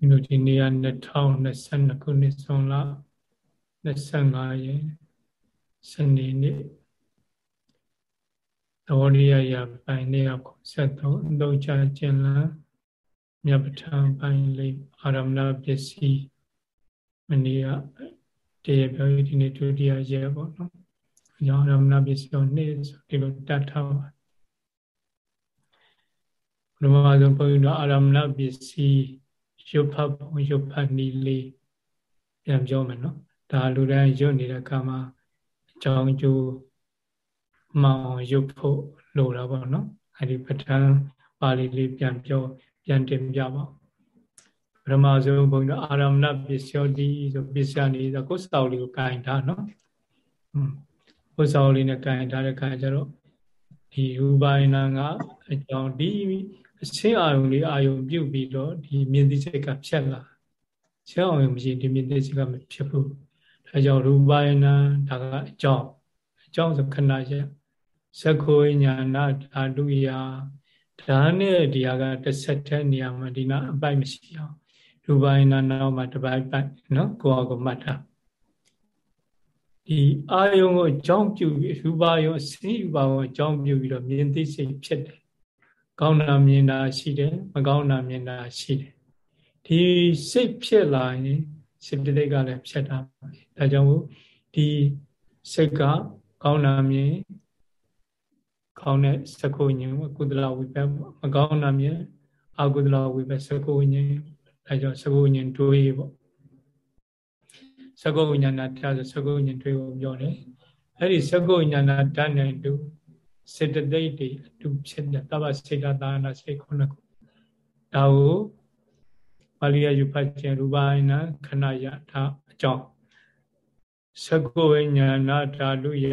ဒီလိုဒီနေ့က2022ခုနှစ်ဆုံးလ25ရက်စနေနေ့သောရိယရပိုင်းနေ့က73အသုံးချခြင်းလမြတ်ပဋ္ဌာန်းပိုင်းလေးအာရမဏပစ္စည်းမနေ့ကတရပြောဒီနေ့ဒုတိယရက်ပေါ့နော်။အကြောင်းအာရမဏပစ္စည်းကိုနေ့ဆိုဒီလိုတတ်ထားပါဘုရားဆုံးဘုန်းကြီးတို့အာရမဏပစ္စည်း ရုပ်ဖတ်ပုံရုပ်ဖတ်နည်းလေးပြန်ပြောမယ်နော်ဒါလူတိုင်းရုပ်နေတဲ့အခါမှာအကြောင်းကျိုးမောင်ရုပ်ဖို့လိုတာပေါ့နော်အဲဒီပဋ္ဌာန်းပါဠိလေးပြန်ပြောပြန်တင်ပြပါပရမဇုံဘုံတို့အာရမဏပစ္စယောတိဆိုပစ္စယနေဆိုကိုယ်စောက်လေးကိုကင်ထားနော်ကိုယ်စောက်လေးနဲ့ကင်ထားတဲ့ခါကျတော့ဒီရူပိုင်နာကအကြောင်းဒီ အချင်းအာယုံလေးအာယုံပြုတ်ပြီးတော့ဒီမြင်သိစိတ်ကဖြတ်လာချင်းအာယုံမရှိဒီမြင်သိစိတ်ကမဖြစ်ဘူးဒါကြောင့်ရူပယနာဒါကအကြောင်းအကြောင်းဆိုခဏရသက္ခိုညာနာဓာတုယဒါနဲ့ဒီဟာကတစ်ဆက်တဲ့နေရာမှာဒီနာအပိုက်မရှိအောင်ရူပယနာနောက်မှာတစ်ပိုက်ပိုက်နော်ကိုယ့်အကိုမှတ်ထားဒီအာယုံကိုအကြောင်းပြုပြီးရူပယုံအစင်းရူပယုံအကြောင်းပြုပြီးတော့မြင်သိစိတ်ဖြစ်တယ် ကောင်းတာမြင်တာရှိတယ်မကောင်းတာမြင်တာရှိတယ်ဒီစိတ်ဖြစ်လာရင်စိတ်တိတ်ကလည်းဖြစ်တာဒါကြောင့်ဒီစိတ်ကကောင်းတာမြင်ကောင်းတဲ့သကုဉ္ဉ္ကုသလဝိပ္ပမကောင်းတာမြင်အကုသလဝိပ္ပသကုဉ္ဉ္ဒါကြောင့်သကုဉ္ဉ္တွေးပေါ့သကုဉ္ဉ္နာတရားဆိုသကုဉ္ဉ္တွေးကိုပြောတယ်အဲ့ဒီသကုဉ္ဉနာဓာတ်နဲ့တူ စေတသိက်တွေအတူဖြစ်တဲ့တပ္ပစေတသာနာစိတ်ခုနှစ်ခုဒါကိုပါဠိယယူဖတ်ခြင်းရူပယနာခဏယထာအကြောင်းသကုဝိညာဏဓာတုယ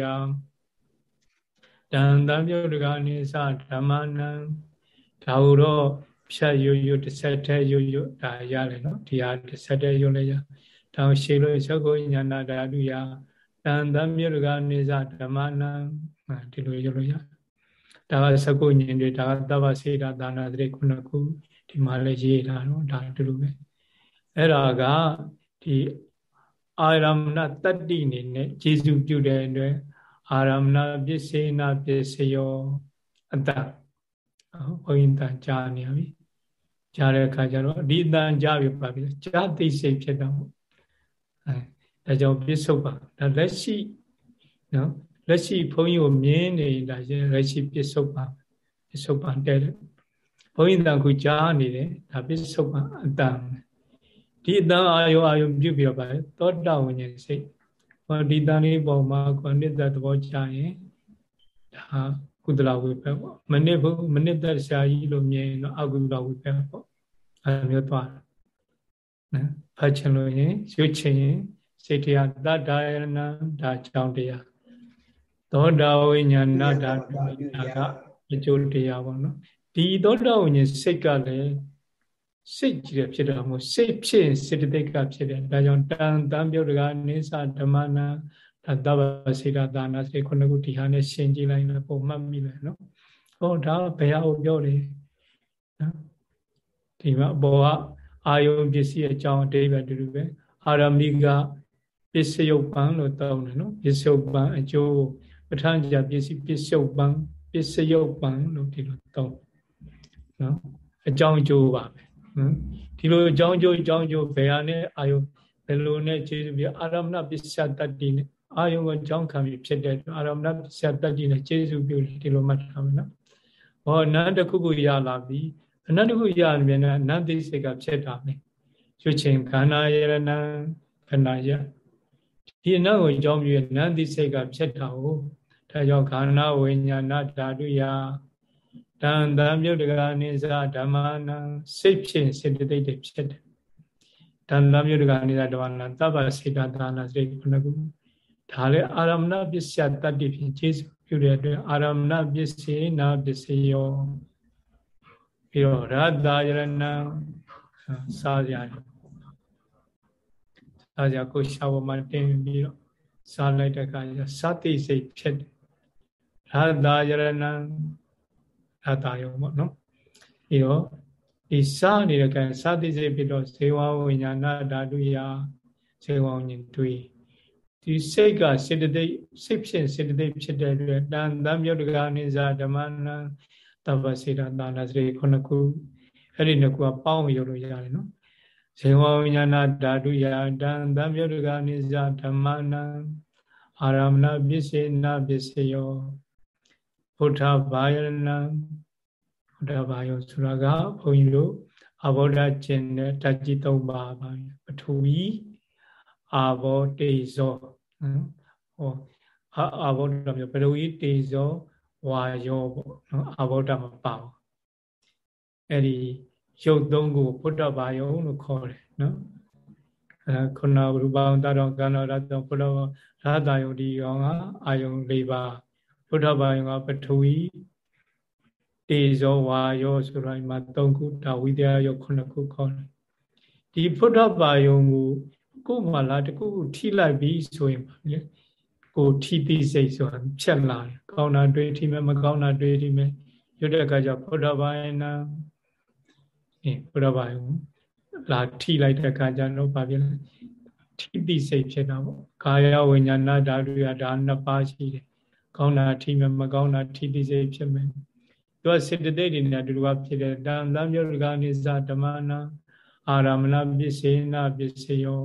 တန်တံပြုတ်တကနေစဓမ္မနံဒါဟုတော့ဖြတ်ရွရွတစ်ဆက်တည်းရွရွဒါရတယ်နော်ဒီဟာတစ်ဆက်တည်းရွလည်းရဒါရှေလို့သကုဝိညာဏဓာတုယတန်တံပြုတ်တကနေစဓမ္မနံ ဒီလိုရလို့ရဒါကသကုညင်တွေဒါကသဗ္ဗစေတသာနာတိခုနှစ်ခုဒီမှာလည်းရေးလာတော့ဒါတူတူပဲအဲ့ဒါကဒီအာရမဏတတ္တိနေနဲ့ကျေစုပြုတဲ့အတွက်အာရမဏပစ္စေနာပစ္စယောအတ္တဘုရင်တန်ကြားနေပြီကြားတဲ့အခါကျတော့ဒီတန်ကြားပြီပါပြီကြားသိစိတ်ဖြစ်တော့အဲဒါကြောင့်ပစ္စုပ္ပန်ဒါလက်ရှိနော် လက်ရှိဘုန်းကြီးကိုမြင်နေတာရဲ့လက်ရှိပစ္စုပန်ပစ္စုပန်တဲ့ဘုန်းကြီးတန်ခုကြားနေတယ်ဒါပစ္စုပန်အတန်ဒီအတန်အာယုအာယုပြုပြီးတော့ပါသောတာဝိညာဉ်စိတ်ဟောဒီတန်လေးပေါ်မှာကိုနှစ်သက်သဘောကြရင်ဒါကုသလဝိပ္ပပေါ့မနစ်ဘူးမနစ်သက်ရှားကြီးလို့မြင်တော့အကုသလဝိပ္ပပေါ့အဲမျိုးသွားနော်ဖတ်ချင်လို့ရင်ရွတ်ချင်ရင်စိတ်တရားတတ္တယနာဒါကြောင့်တရား သောတာဝိညာဏဓာတုကအကျိုးတရားပေါ့နော်ဒီသောတာဝိညာဉ်စိတ်ကလည်းစိတ်ကြီးတယ်ဖြစ်တာမဟုတ်စိတ်ဖြစ်ရင်စေတသိက်ကဖြစ်တယ်ဒါကြောင့်တန်တန်ပြုတ်တကနေသဓမ္မနာဒါတဗ္ဗစေတသာနာစေခုနှစ်ခုဒီဟာနဲ့ရှင်းကြည့်လိုက်ရင်ပုံမှတ်မိမယ်နော်ဟောဒါဘယ်ဟာကိုပြောတယ်နော်ဒီမှာအပေါ်ကအာယုံပစ္စည်းအကြောင်းအတိပ္ပယ်တူတူပဲအာရမိကပစ္စယုတ်ပံလို့တောင်းတယ်နော်ပစ္စယုတ်ပံအကျိုး ပဋ္ဌာန်းကြပစ္စည်းပစ္စုပန်ပစ္စယုတ်ပံလို့ဒီလိုသုံးနော်အကြောင်းအကျိုးပါပဲနော်ဒီလိုအကြောင်းအကျိုးအကြောင်းအကျိုးဘယ်ဟာနဲ့အာယုဘယ်လိုနဲ့ခြေပြအာရမဏပစ္စယတတ္တိနဲ့အာယုကိုအကြောင်းခံပြီးဖြစ်တဲ့အာရမဏပစ္စယတတ္တိနဲ့ခြေစုပြုဒီလိုမှတ်ထားမယ်နော်ဟောနန္တခုခုရလာပြီအနန္တခုရနေပြန်တဲ့အနန္တိစိတ်ကဖြစ်တာမယ်ရွှေချိန်ခန္ဓာယရဏခန္ဓာယဒီအနတ်ကိုအကြောင်းပြုရနန္တိစိတ်ကဖြစ်တာကို ဒါကြောင့်ခန္ဓာဝိညာဏဓာတုယတန်တံမြုပ်တကာနိစ္စဓမ္မနာစိတ်ဖြင့်စေတသိက်တွေဖြစ်တယ်တန်တံမြုပ်တကာနိစ္စဓမ္မနာသဗ္ဗစေတသာနာစိတ်ခုနှစ်ခုဒါလည်းအာရမဏပစ္စယတတ္တိဖြင့်ခြေစုပြုတဲ့အတွက်အာရမဏပစ္စေနာပစ္စယောပြီးတော့ရတ္တယရဏံစားကြတယ်စားကြကိုရှာဝမတင်ပြီးတော့စားလိုက်တဲ့အခါကျစတိစိတ်ဖြစ်တယ် ရတ္တာယရဏံရတ္တာယောပေါ့နော်ပြီးတော့ဒီစနေတဲ့ကံစသည်စိတ်ဖြစ်တော့ဇေဝဝိညာဏဓာတုယဇေဝဝိညာဉ်တွေ့ဒီစိတ်ကစေတသိက်စိတ်ဖြစ်စေတသိက်ဖြစ်တဲ့အတွက်တန်တမြုပ်တကာနိစ္စဓမ္မနံတပ္ပစေတသာနာစရိခုနှစ်ခုအဲ့ဒီနှစ်ခုကပေါင်းရုပ်လို့ရတယ်နော်ဇေဝဝိညာဏဓာတုယတန်တမြုပ်တကာနိစ္စဓမ္မနံအာရမဏပစ္စေနပစ္စယော ဘုဒ္ဓဘာယနံဘုဒ္ဓဘာယောဆိုတာကဘုန်းကြီးတို့အဘောဓကျင့်တဲ့ဓာတ်ကြီး၃ပါးပါပထဝီအာဘောတေဇောဟောအာဘောဓမျိုးပထဝီတေဇောဝါယောပေါ့နော်အာဘောဓမပါဘူးအဲ့ဒီရုပ်သုံးခုဘုဒ္ဓဘာယောလို့ခေါ်တယ်နော်အဲခုနရူပံတတော်ကံတော်ရတောဘုဒ္ဓရာတာယုဒီရောကအာယုံ၄ပါး ဘုဒ္ဓဘာယောကပထဝီတေဇောဝါယောဆိုတော့ဒီမှာ၃ခုဒါဝိတယယောခုနှစ်ခုခေါ်တယ်ဒီဘုဒ္ဓဘာယောကိုကိုယ်မှလာတခုထိလိုက်ပြီဆိုရင်ပါလေကိုထိတိစိတ်ဆိုတာဖြတ်လာတယ်ကောင်းတာတွေးထိမယ်မကောင်းတာတွေးထိမယ်ရွတ်တဲ့အခါကျဘုဒ္ဓဘာယနာအဲဘုဒ္ဓဘာယောလာထိလိုက်တဲ့အခါကျတော့ဘာဖြစ်လဲထိတိစိတ်ဖြစ်တာပေါ့ကာယဝိညာဏဓာတုရဒါနှစ်ပါးရှိတယ် ကောင်းတာထိမယ်မကောင်းတာထိတိစိတ်ဖြစ်မယ်သူကစေတသိက်တွေနဲ့အတူတူဖြစ်တယ်တန်တမြုပ်ကနိစ္စဓမ္မနာအာရမဏပစ္စေနပစ္စယော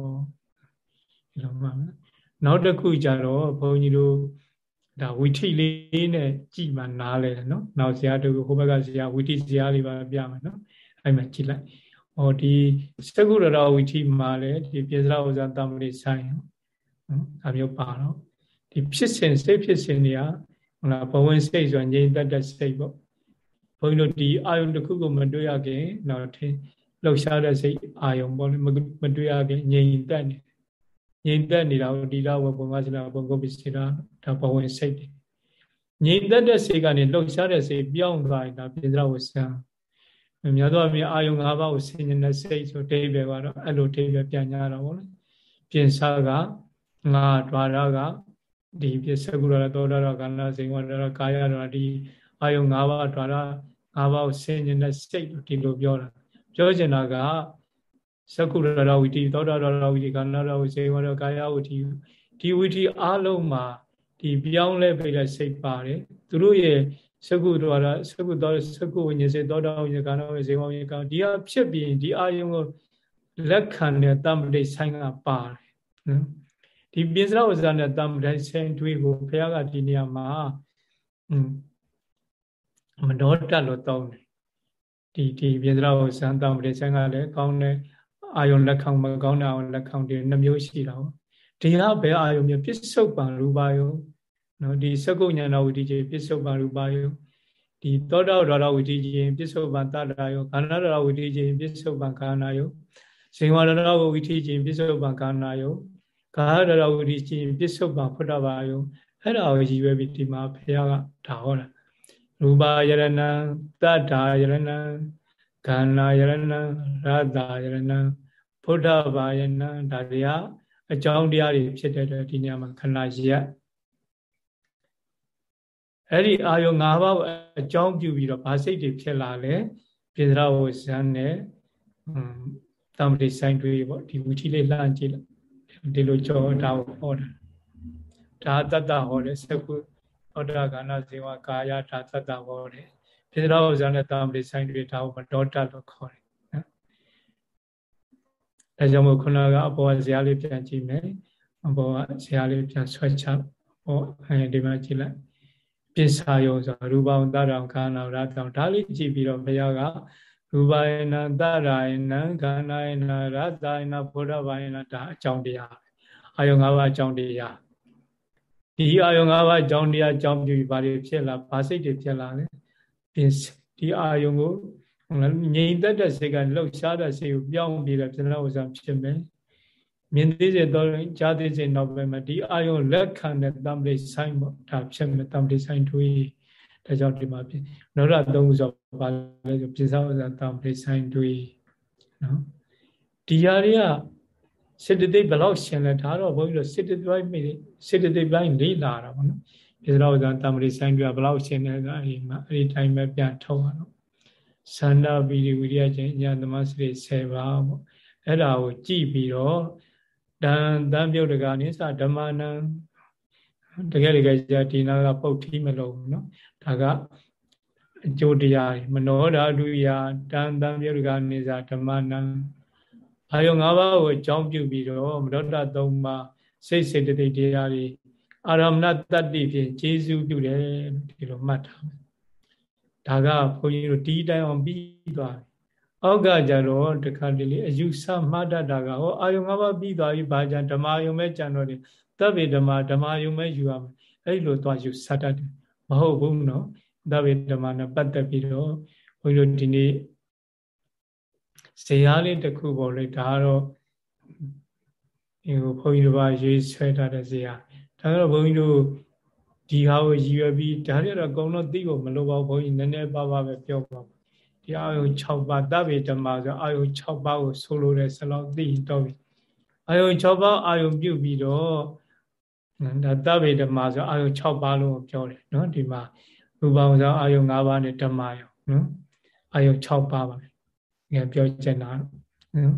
ဒီလိုမှနောက်တစ်ခုကြတော့ဘုန်းကြီးတို့ဒါဝီထိလေးနဲ့ကြည်မှနားလဲတယ်နော်နောက်ဇာတူဟိုဘက်ကဇာဝီထိဇာလေးပါပြမယ်နော်အဲ့မှာကြည်လိုက်ဟောဒီစကုရတော်ဝီထိမှာလဲဒီပြေစရာဥစ္စာတမ္ပတိဆိုင်နော်ဒါမျိုးပါတော့ ဒီဖြစ်စဉ်စိတ်ဖြစ်စဉ်တွေကဟုတ်လားဘဝင်စိတ်ဆိုငြိမ်သက်တဲ့စိတ်ပေါ့ဘုန်းကြီးတို့ဒီအာယုန်တစ်ခုကိုမတွေ့ရခင်တော့ထင်လှုပ်ရှားတဲ့စိတ်အာယုံပေါ့လေမတွေ့ရခင်ငြိမ်သက်နေငြိမ်သက်နေတာကိုဒီတော့ဘုံမစလာဘုံကုပ္ပစီတာဒါဘဝင်စိတ်တွေငြိမ်သက်တဲ့စိတ်ကနေလှုပ်ရှားတဲ့စိတ်ပြောင်းသွားရင်ဒါပိစရဝဆံများသောအားဖြင့်အာယုံ၅ပါးကိုဆင်ញတဲ့စိတ်ဆိုဒိဗေကတော့အဲ့လိုဒိဗေပြန်ညာတော့ဗောလေပြင်စားကငါဒွါရက ဒီပြစ္ဆကုရတောဒရကန္နာစိန်ဝဒရကာယရဒီအာယုံ၅ပါးဒွါရ၅ပါးကိုဆင်ញတဲ့စိတ်လို့ဒီလိုပြောတာပြောချင်တာကသကုရရဝိတိသောတာရဝိတိကန္နာရဝိစေဝရကာယဝိတိဒီဝိတိအလုံးမှာဒီပြောင်းလဲပြတဲ့စိတ်ပါတယ်သူတို့ရဲ့သကုတော်ရသကုတော်သကုဝိညာဉ်စေသောတာဝိညာဉ်ကန္နာဝိစေဝဝိညာဉ်ကဒီဟာဖြစ်ပြီးဒီအာယုံကိုလက်ခံတဲ့တမ္ပတိဆိုင်ကပါတယ်နော် ဒီပိစရဝဇ္ဇနဲ့တမ္ပတိဆိုင်တွေးကိုဘုရားကဒီနေရာမှာမနောတတ်လို့တောင်းတယ်ဒီဒီပြေစရာကိုစံတောင်းပရိသံကလည်းကောင်းတဲ့အာယုံလက်ခံမကောင်းတဲ့အာယုံလက်ခံတွေနှမျိုးရှိတာပေါ့ဒီဟာဘယ်အာယုံမျိုးပစ္စုပန်ရူပါယုံနော်ဒီသကုညာဏဝိတိကြီးပစ္စုပန်ရူပါယုံဒီသောတာရရဝိတိကြီးပစ္စုပန်တတရာယုံခန္ဓာရဝိတိကြီးပစ္စုပန်ခန္ဓာယုံဇေဝရရဝိတိကြီးပစ္စုပန်ခန္ဓာယုံ ကာရရဝိတိကြီးပစ္စုပန်ဖုဒ္ဓဘာယုံအဲ့ဒါကိုရည်ရွယ်ပြီးဒီမှာဘုရားကဒါဟောတာရူပါယရဏံတတ္ထာယရဏံခန္ဓာယရဏံရတ္တာယရဏံဘုဒ္ဓဘာယနံဒါတရားအကြောင်းတရားတွေဖြစ်တဲ့အတွက်ဒီညမှာခန္ဓာရက်အဲ့ဒီအာယုံ၅ပါးအကြောင်းပြုပြီးတော့ဗာစိတ်တွေဖြစ်လာလဲပြေသရဝဇန်နဲ့တမ္ပတိဆိုင်တွေပေါ့ဒီဝီထီလေးလှမ်းကြည့်လိုက် ဒီလိုကြောတာကိုဟောတာဒါတတ္တဟောတယ်စကုသောတာကဏဇေဝကာယဓာသတ္တဟောတယ်ပိစရောဇာနဲ့တာမတိဆိုင်တွေဒါကိုမတော်တတ်လို့ခေါ်တယ်နော်အဲကြောင့်မို့ခုနကအပေါ်ဇာလေးပြန်ကြည့်မယ်အပေါ်ကဇာလေးပြန်ဆွဲချဟောအဲဒီမှာကြည့်လိုက်ပိစာယောဆိုရူပံတရံခန္ဓာရတောဒါလေးကြည့်ပြီးတော့ဘုရားက ရူပယနာတရာယနာခန္ဓာယနာရတယနာဘုရားဘာယနာဒါအကြောင်းတရားအာယုံ၅ပါးအကြောင်းတရားဒီအာယုံ၅ပါးအကြောင်းတရားအကြောင်းပြုပြီးဘာတွေဖြစ်လာဘာစိတ်တွေဖြစ်လာလဲပြင်ဒီအာယုံကိုငြိမ်သက်တဲ့စိတ်ကလှုပ်ရှားတဲ့စိတ်ကိုပြောင်းပြီးတော့ပြဏဥစ္စာဖြစ်မယ်မြင်သိစေတော့ကြားသိစေနောက်ပဲမှာဒီအာယုံလက်ခံတဲ့တမ္ပတိဆိုင်ပေါ့ဒါဖြစ်မယ်တမ္ပတိဆိုင်တွေး ဒါကြောင့်ဒီမှာပြင်နောရသုံးခုဆိုဘာလဲဆိုပြင်စားဥစ္စာတမ္ပတိဆိုင်တွေးနော်ဒီဟာတွေကစေတသိက်ဘလောက်ရှင်လဲဒါတော့ဘုန်းကြီးတို့စေတသိက်ပိုင်းစေတသိက်ပိုင်းလေးလာတာပေါ့နော်ပြစ္ဆရာဥဒ္ဒတမ္ပရိဆိုင်တွေကဘလောက်ရှင်လဲကအဲဒီမှာအဲဒီတိုင်းပဲပြန်ထုတ်ရတော့သန္တာပီတိဝိရိယခြင်းညာသမစရိ10ပါးပေါ့အဲ့ဒါကိုကြည့်ပြီးတော့တန်တန်ပြုတ်တကနေစဓမ္မနံတကယ်တကယ်じゃဒီနာကပုတ်ထီးမလို့နော် ဒါကအကျိုးတရားမနောဓာတုယတန်တန်ပြုတ်တကနေစဓမ္မနံအာယုံ၅ပါးကိုအကြောင်းပြုပြီးတော့မနောဓာ၃ပါးစိတ်စေတသိက်တရားတွေအာရမဏတတ္တိဖြင့်ကျေစုပြုတယ်ဒီလိုမှတ်ထားမယ်ဒါကဘုန်းကြီးတို့ဒီတိုင်းအောင်ပြီးသွားပြီအောက်ကကြတော့တခါတလေအယူဆမှတ်တတ်တာကဟောအာယုံ၅ပါးပြီးသွားပြီဘာကြံဓမ္မယုံမဲ့ကြံတော့တယ်တပ်ပေဓမ္မဓမ္မယုံမဲ့ယူရမယ်အဲ့လိုသွားယူဆတတ်တယ် မဟုတ်ဘူးနော်တပ်ပေဓမ္မနဲ့ပတ်သက်ပြီးတော့ဘုန်းကြီးတို့ဒီနေ့ဇေယျလေးတစ်ခုပေါ်လိုက်ဒါကတော့ဒီကိုဘုန်းကြီးတို့ဘာရေးဆွဲထားတဲ့ဇေယျဒါကတော့ဘုန်းကြီးတို့ဒီဟာကိုရည်ရွယ်ပြီးဒါတွေတော့အကုန်လုံးသိဖို့မလိုပါဘူးဘုန်းကြီးနည်းနည်းပါးပါးပဲပြောပါဒီအာယု6ပါးတပ်ပေဓမ္မဆိုအာယု6ပါးကိုဆိုလိုတဲ့စလောက်သိတော့ပြီအာယု6ပါးအာယုပြုပြီးတော့ ဒါတပ်ပေဓမ္မဆိုအာယု6ပါးလို့ပြောတယ်နော်ဒီမှာရူပအောင်ဆိုအာယု5ပါးနဲ့ဓမ္မယုနော်အာယု6ပါးပါငါပြောချင်တာနော်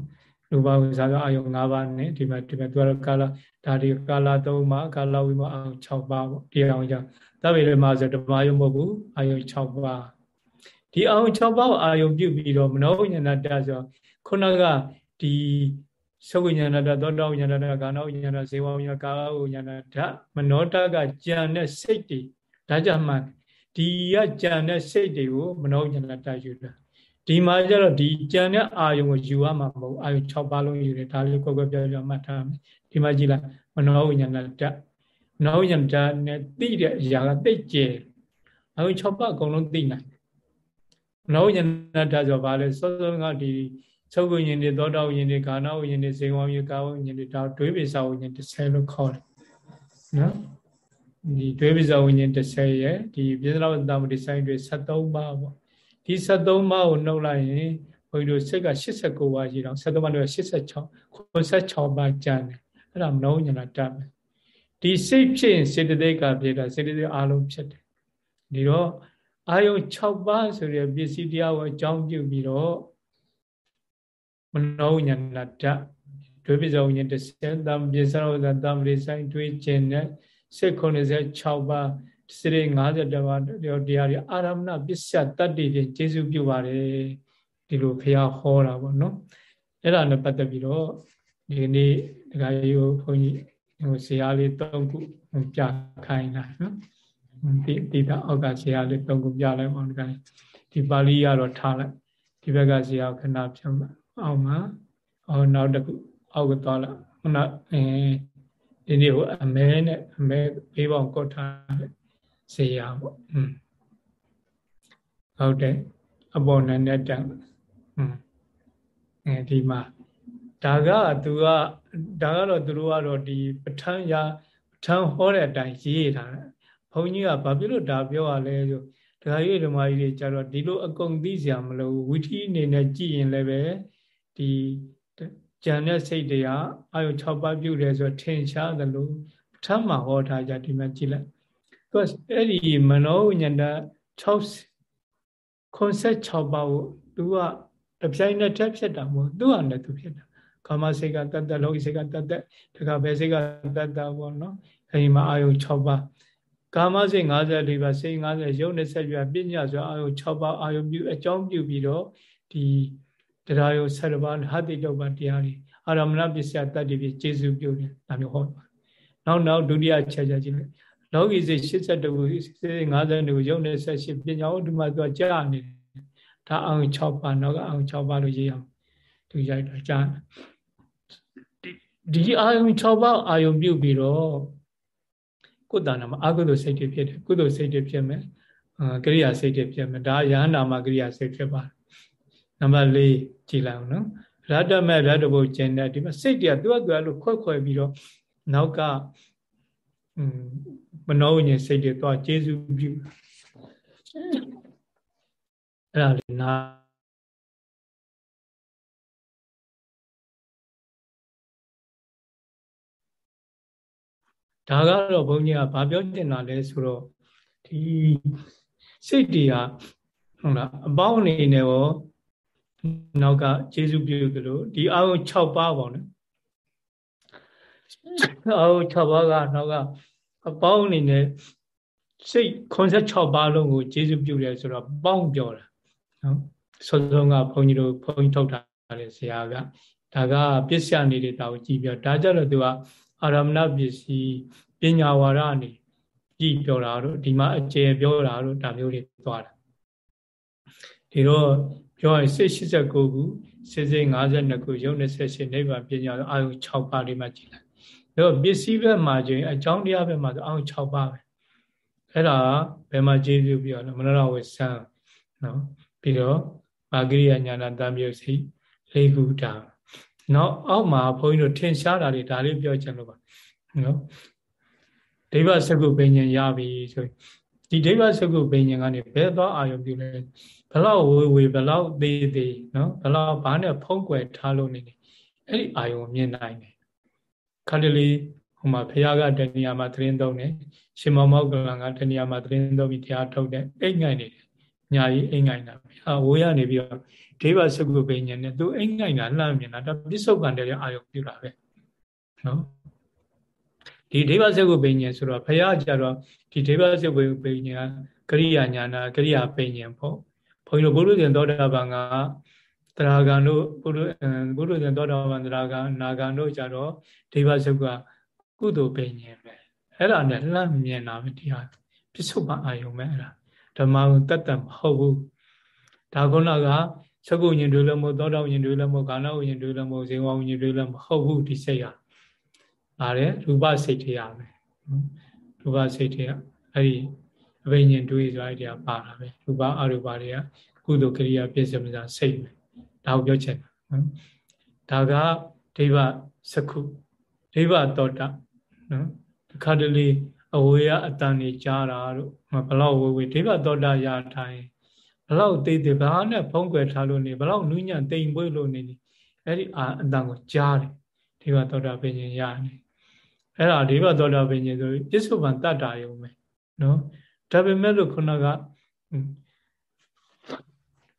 ရူပဝိဇ္ဇာကအာယုံ၅ပါးနဲ့ဒီမှာဒီမှာသူကတော့ကာလဒါဒီကာလ၃ပါးကာလဝိမအာယုံ6ပါးပေါ့ဒီအောင်ကြောင့်သဗ္ဗေရမဆိုဓမ္မယုံမဟုတ်ဘူးအာယုံ6ပါးဒီအာယုံ6ပါးကိုအာယုံပြုပြီးတော့မနောဝိညာဏတဆိုခုနကဒီ သုဝိညာဏတသောတာဝိညာဏတကာနောဝိညာဏဇေဝဝိညာဏကာဝိညာဏဓာမနောတကကြံတဲ့စိတ်တွေဒါကြောင့်မှဒီကကြံတဲ့စိတ်တွေကိုမနောဝိညာဏတယူတာဒီမှာကျတော့ဒီကြံတဲ့အာယုံကိုယူရမှာမဟုတ်အာယုံ6ပါးလုံးယူတယ်ဒါလေးကွက်ကွက်ပြောပြောမှတ်ထားမယ်ဒီမှာကြည့်လိုက်မနောဝိညာဏတမနောဝိညာဏတနဲ့သိတဲ့အရာကသိကျဲအာယုံ6ပါးအကုန်လုံးသိနိုင်မနောဝိညာဏတဆိုဘာလဲစောစောကဒီ သုတ်ဝိညာဉ်တွေသောတာဝိညာဉ်တွေကာနဝိညာဉ်တွေဇေဝဝိညာဉ်ကာဝိညာဉ်တွေဒါတွေးပိစာဝိညာဉ်30လို့ခေါ်တယ်နော်ဒီတွေးပိစာဝိညာဉ်30ရဲ့ဒီပြစ္ဆဝတ္တမတိဆိုင်တွေ73ပါးပေါ့ဒီ73ပါးကိုနှုတ်လိုက်ရင်ဘုန်းကြီးတို့စိတ်က89ပါးရှိတော့73ပါးလို့86 96ပါးကျန်တယ်အဲ့ဒါမနှုံးညနာတတ်မယ်ဒီစိတ်ဖြစ်ရင်စေတသိက်ကဖြစ်တာစေတသိက်အလုံးဖြစ်တယ်ဒီတော့အာယုံ6ပါးဆိုတဲ့ပစ္စည်းတရားကိုအကြောင်းပြုပြီးတော့ မနောညနာတတ်ဒွေပဇောဉ္ဇ30တံပစ္စရောသတံပရိဆိုင်တွေးခြင်းနဲ့စိတ်96ပါးစိရိ50တပါးတရားတွေအာရမဏပစ္စယတတ္တိဖြင့်ကျေစုပြုပါတယ်ဒီလိုဖះဟောတာပေါ့နော်အဲ့ဒါနဲ့ပတ်သက်ပြီးတော့ဒီနေ့ဒကာကြီးကိုဘုန်းကြီးဟိုဇေယျလေး၃ခုပြခိုင်းတာနော်ဒီတိတာအောက်ကဇေယျလေး၃ခုပြလိုက်အောင်ဒကာဒီပါဠိရတော့ထားလိုက်ဒီဘက်ကဇေယျခဏဖြုံး အောင်မှာအော်နောက်တစ်ခုအောက်ကသွားလိုက်ခုနအဲဒီနေ့ဟိုအမဲနဲ့အမဲဘေးပေါင်ကော့ထားလိုက်ဇေယပေါ့อืมဟုတ်တယ်အပေါ်နဲ့နဲ့တန်อืมအဲဒီမှာဒါကသူကဒါကတော့သူတို့ကတော့ဒီပဋ္ဌာန်းရာပဋ္ဌာန်းဟောတဲ့အတိုင်းရေးထားတယ်ဘုန်းကြီးကဘာဖြစ်လို့ဒါပြောရလဲဆိုဒကာကြီးဓမ္မကြီးတွေကြတော့ဒီလိုအကုန်သိစရာမလိုဝီထီအနေနဲ့ကြည်ရင်လည်းပဲ ဒီကြံတဲ့စိတ်တရားအာယု6ပါးပြုတယ်ဆိုထင်ရှားသလိုပဋ္ဌာန်းမှာဟောထားကြဒီမှာကြည့်လိုက်သူကအဲ့ဒီမနောဝိညာဏ6 96ပါးကိုသူကတပြိုင်နက်တည်းဖြစ်တာမဟုတ်သူ့ဟာနဲ့သူဖြစ်တာကာမစိတ်ကတတ်တတ်လောကီစိတ်ကတတ်တတ်တခါဘယ်စိတ်ကတတ်တတ်ပေါ့နော်အဲဒီမှာအာယု6ပါးကာမစိတ်54ပါးစိတ်50ရုပ်20ပြပညာဆိုအာယု6ပါးအာယုပြုအကြောင်းပြုပြီးတော့ဒီ တရားယု7ပါးဟတိတုပ္ပတရားတွေအာရမဏပစ္စယတတ္တိပြကျေစုပြုတယ်ဒါမျိုးဟောနောက်နောက်ဒုတိယချက်ချက်ကြည့်လိုက်လောကီစိတ်82ခုစိတ်52ခုရုပ်နဲ့78ပညာဝတ္ထုမှာသူကကြာနေတယ်ဒါအောင်6ပါနောက်ကအောင်6ပါလို့ရေးအောင်သူရိုက်တော့ကြာဒီအာယုံ6ပါအာယုံပြုတ်ပြီးတော့ကုသနာမှာအကုသိုလ်စိတ်တွေဖြစ်တယ်ကုသိုလ်စိတ်တွေဖြစ်မယ်အာကရိယာစိတ်တွေဖြစ်မယ်ဒါယဟနာမှာကရိယာစိတ်ဖြစ်ပါတယ် နံပါတ်၄ကြည်လိုက်အောင်နော်ရတ္တမဲ့ရတ္တဘုတ်ကျင်တဲ့ဒီမှာစိတ်တွေကသူကသူကလို့ခွက်ခွဲပြီးတော့နောက်ကမနောဝိညာဉ်စိတ်တွေသွားကျေစုပြုအဲ့ဒါလေးနာဒါကတော့ဘုန်းကြီးကဘာပြောချင်တာလဲဆိုတော့ဒီစိတ်တွေကဟုတ်လားအပေါင်းအနေနဲ့ရော နောက်ကကျေစုပြုသလိုဒီအာယု6ပါးပေါ့နော်အာယု6ပါးကနောက်ကအပေါင်းအနေနဲ့စိတ်86ပါးလုံးကိုကျေစုပြုတယ်ဆိုတော့ပေါင်းပြောတာနော်ဆောဆုံးကဘုန်းကြီးတို့ဘုန်းကြီးထုတ်ထားတဲ့ဆရာကဒါကပစ္စယနေတဲ့တာကိုကြည်ပြောဒါကြတော့သူကအာရမဏပစ္စည်းပညာဝါဒအနေကြည်ပြောတာတို့ဒီမှာအကျေပြောတာတို့ဒါမျိုးတွေသွားတာဒီတော့ ပြောရင်စိတ်89ခုစိတ်စိတ်52ခုရုပ်28နိဗ္ဗာန်ပညာအာယု6ပါးလေးမှကြည်လိုက်တော့ပစ္စည်းဘက်မှာကျရင်အကြောင်းတရားဘက်မှာဆိုအာယု6ပါးပဲအဲ့ဒါဘယ်မှာကျေးဇူးပြောလဲမနရဝေဆံနော်ပြီးတော့မာဂရိယညာနာတံမြုပ်စိလေးခုတာနောက်အောက်မှာဘုန်းကြီးတို့ထင်ရှားတာတွေဒါလေးပြောချင်လို့ပါနော်ဒိဗ္ဗစကုပင်ញံရပြီဆိုဒီဒိဗ္ဗစကုပင်ញံကနေဘယ်သွားအာယုံပြုလဲ ဘလောက်ဝေဝေဘလောက်သေးသေးနော်ဘလောက်ဘာနဲ့ဖုံးကွယ်ထားလို့နေနေအဲ့ဒီအာယုံမြင်နိုင်တယ်ခါတလေဟိုမှာဖះကတဏှာမှာသတင်းသုံးတယ်ရှင်မောမောကလန်ကတဏှာမှာသတင်းသုံးပြီးတရားထုတ်တယ်အိတ်ငိုင်နေတယ်ညာကြီးအိတ်ငိုင်တာဟာဝိုးရနေပြီးတော့ဒေဝစကုပိညာနဲ့သူအိတ်ငိုင်တာလှမ်းမြင်တာဒါပစ္စုပန်တဲ့အာယုံပြုတာပဲနော်ဒီဒေဝစကုပိညာဆိုတော့ဖះကြတော့ဒီဒေဝစကုပိညာကရိယာညာနာကရိယာပိညာပေါ့ ဘုန်းကြီးတို့ဘုရုဇင်သောတာပန်ကတရာဂံတို့ဘုရုဘုရုဇင်သောတာပန်တရာဂံနာဂံတို့ကြတော့ဒိဗ္ဗစကုကကုသိုလ်ပင်ញံပဲအဲ့ဒါနဲ့လှမ်းမြင်တာပဲဒီဟာပစ္စုပန်အာယုံပဲအဲ့ဒါဓမ္မကိုတတ်တတ်မဟုတ်ဘူးဒါကုဏကသကုဉ္ဉ္တွေလည်းမဟုတ်သောတာဉ္ဉ္တွေလည်းမဟုတ်ကာဏဉ္ဉ္တွေလည်းမဟုတ်ဇေဝဉ္ဉ္တွေလည်းမဟုတ်ဘူးဒီစိတ်ဟာပါတယ်ရူပစိတ်တရားပဲရူပစိတ်တရားအဲ့ဒီ အဘိညာဉ်တွေးဆိုအဲ့ဒီကပါတာပဲရူပအရူပတွေကကုသိုလ်ကရိယာပြည့်စုံစာစိတ်ပဲဒါကိုပြောချင်တာနော်ဒါကဒိဗစကုဒိဗတောတနော်တခါတလေအဝေယအတန်နေကြားတာတို့ဘလောက်ဝေဝေဒိဗတောတရထိုင်ဘလောက်သေးသေးဘာနဲ့ဖုံးကွယ်ထားလို့နေဘလောက်နူးညံ့တိမ်ပွေးလို့နေနေအဲ့ဒီအာအတန်ကိုကြားတယ်ဒိဗတောတပင်ញင်ရတယ်အဲ့ဒါဒိဗတောတပင်ញင်ဆိုပြစ္ဆုပန်တတ္တာယုံပဲနော် ဒါပေမဲ့လို့ခုနက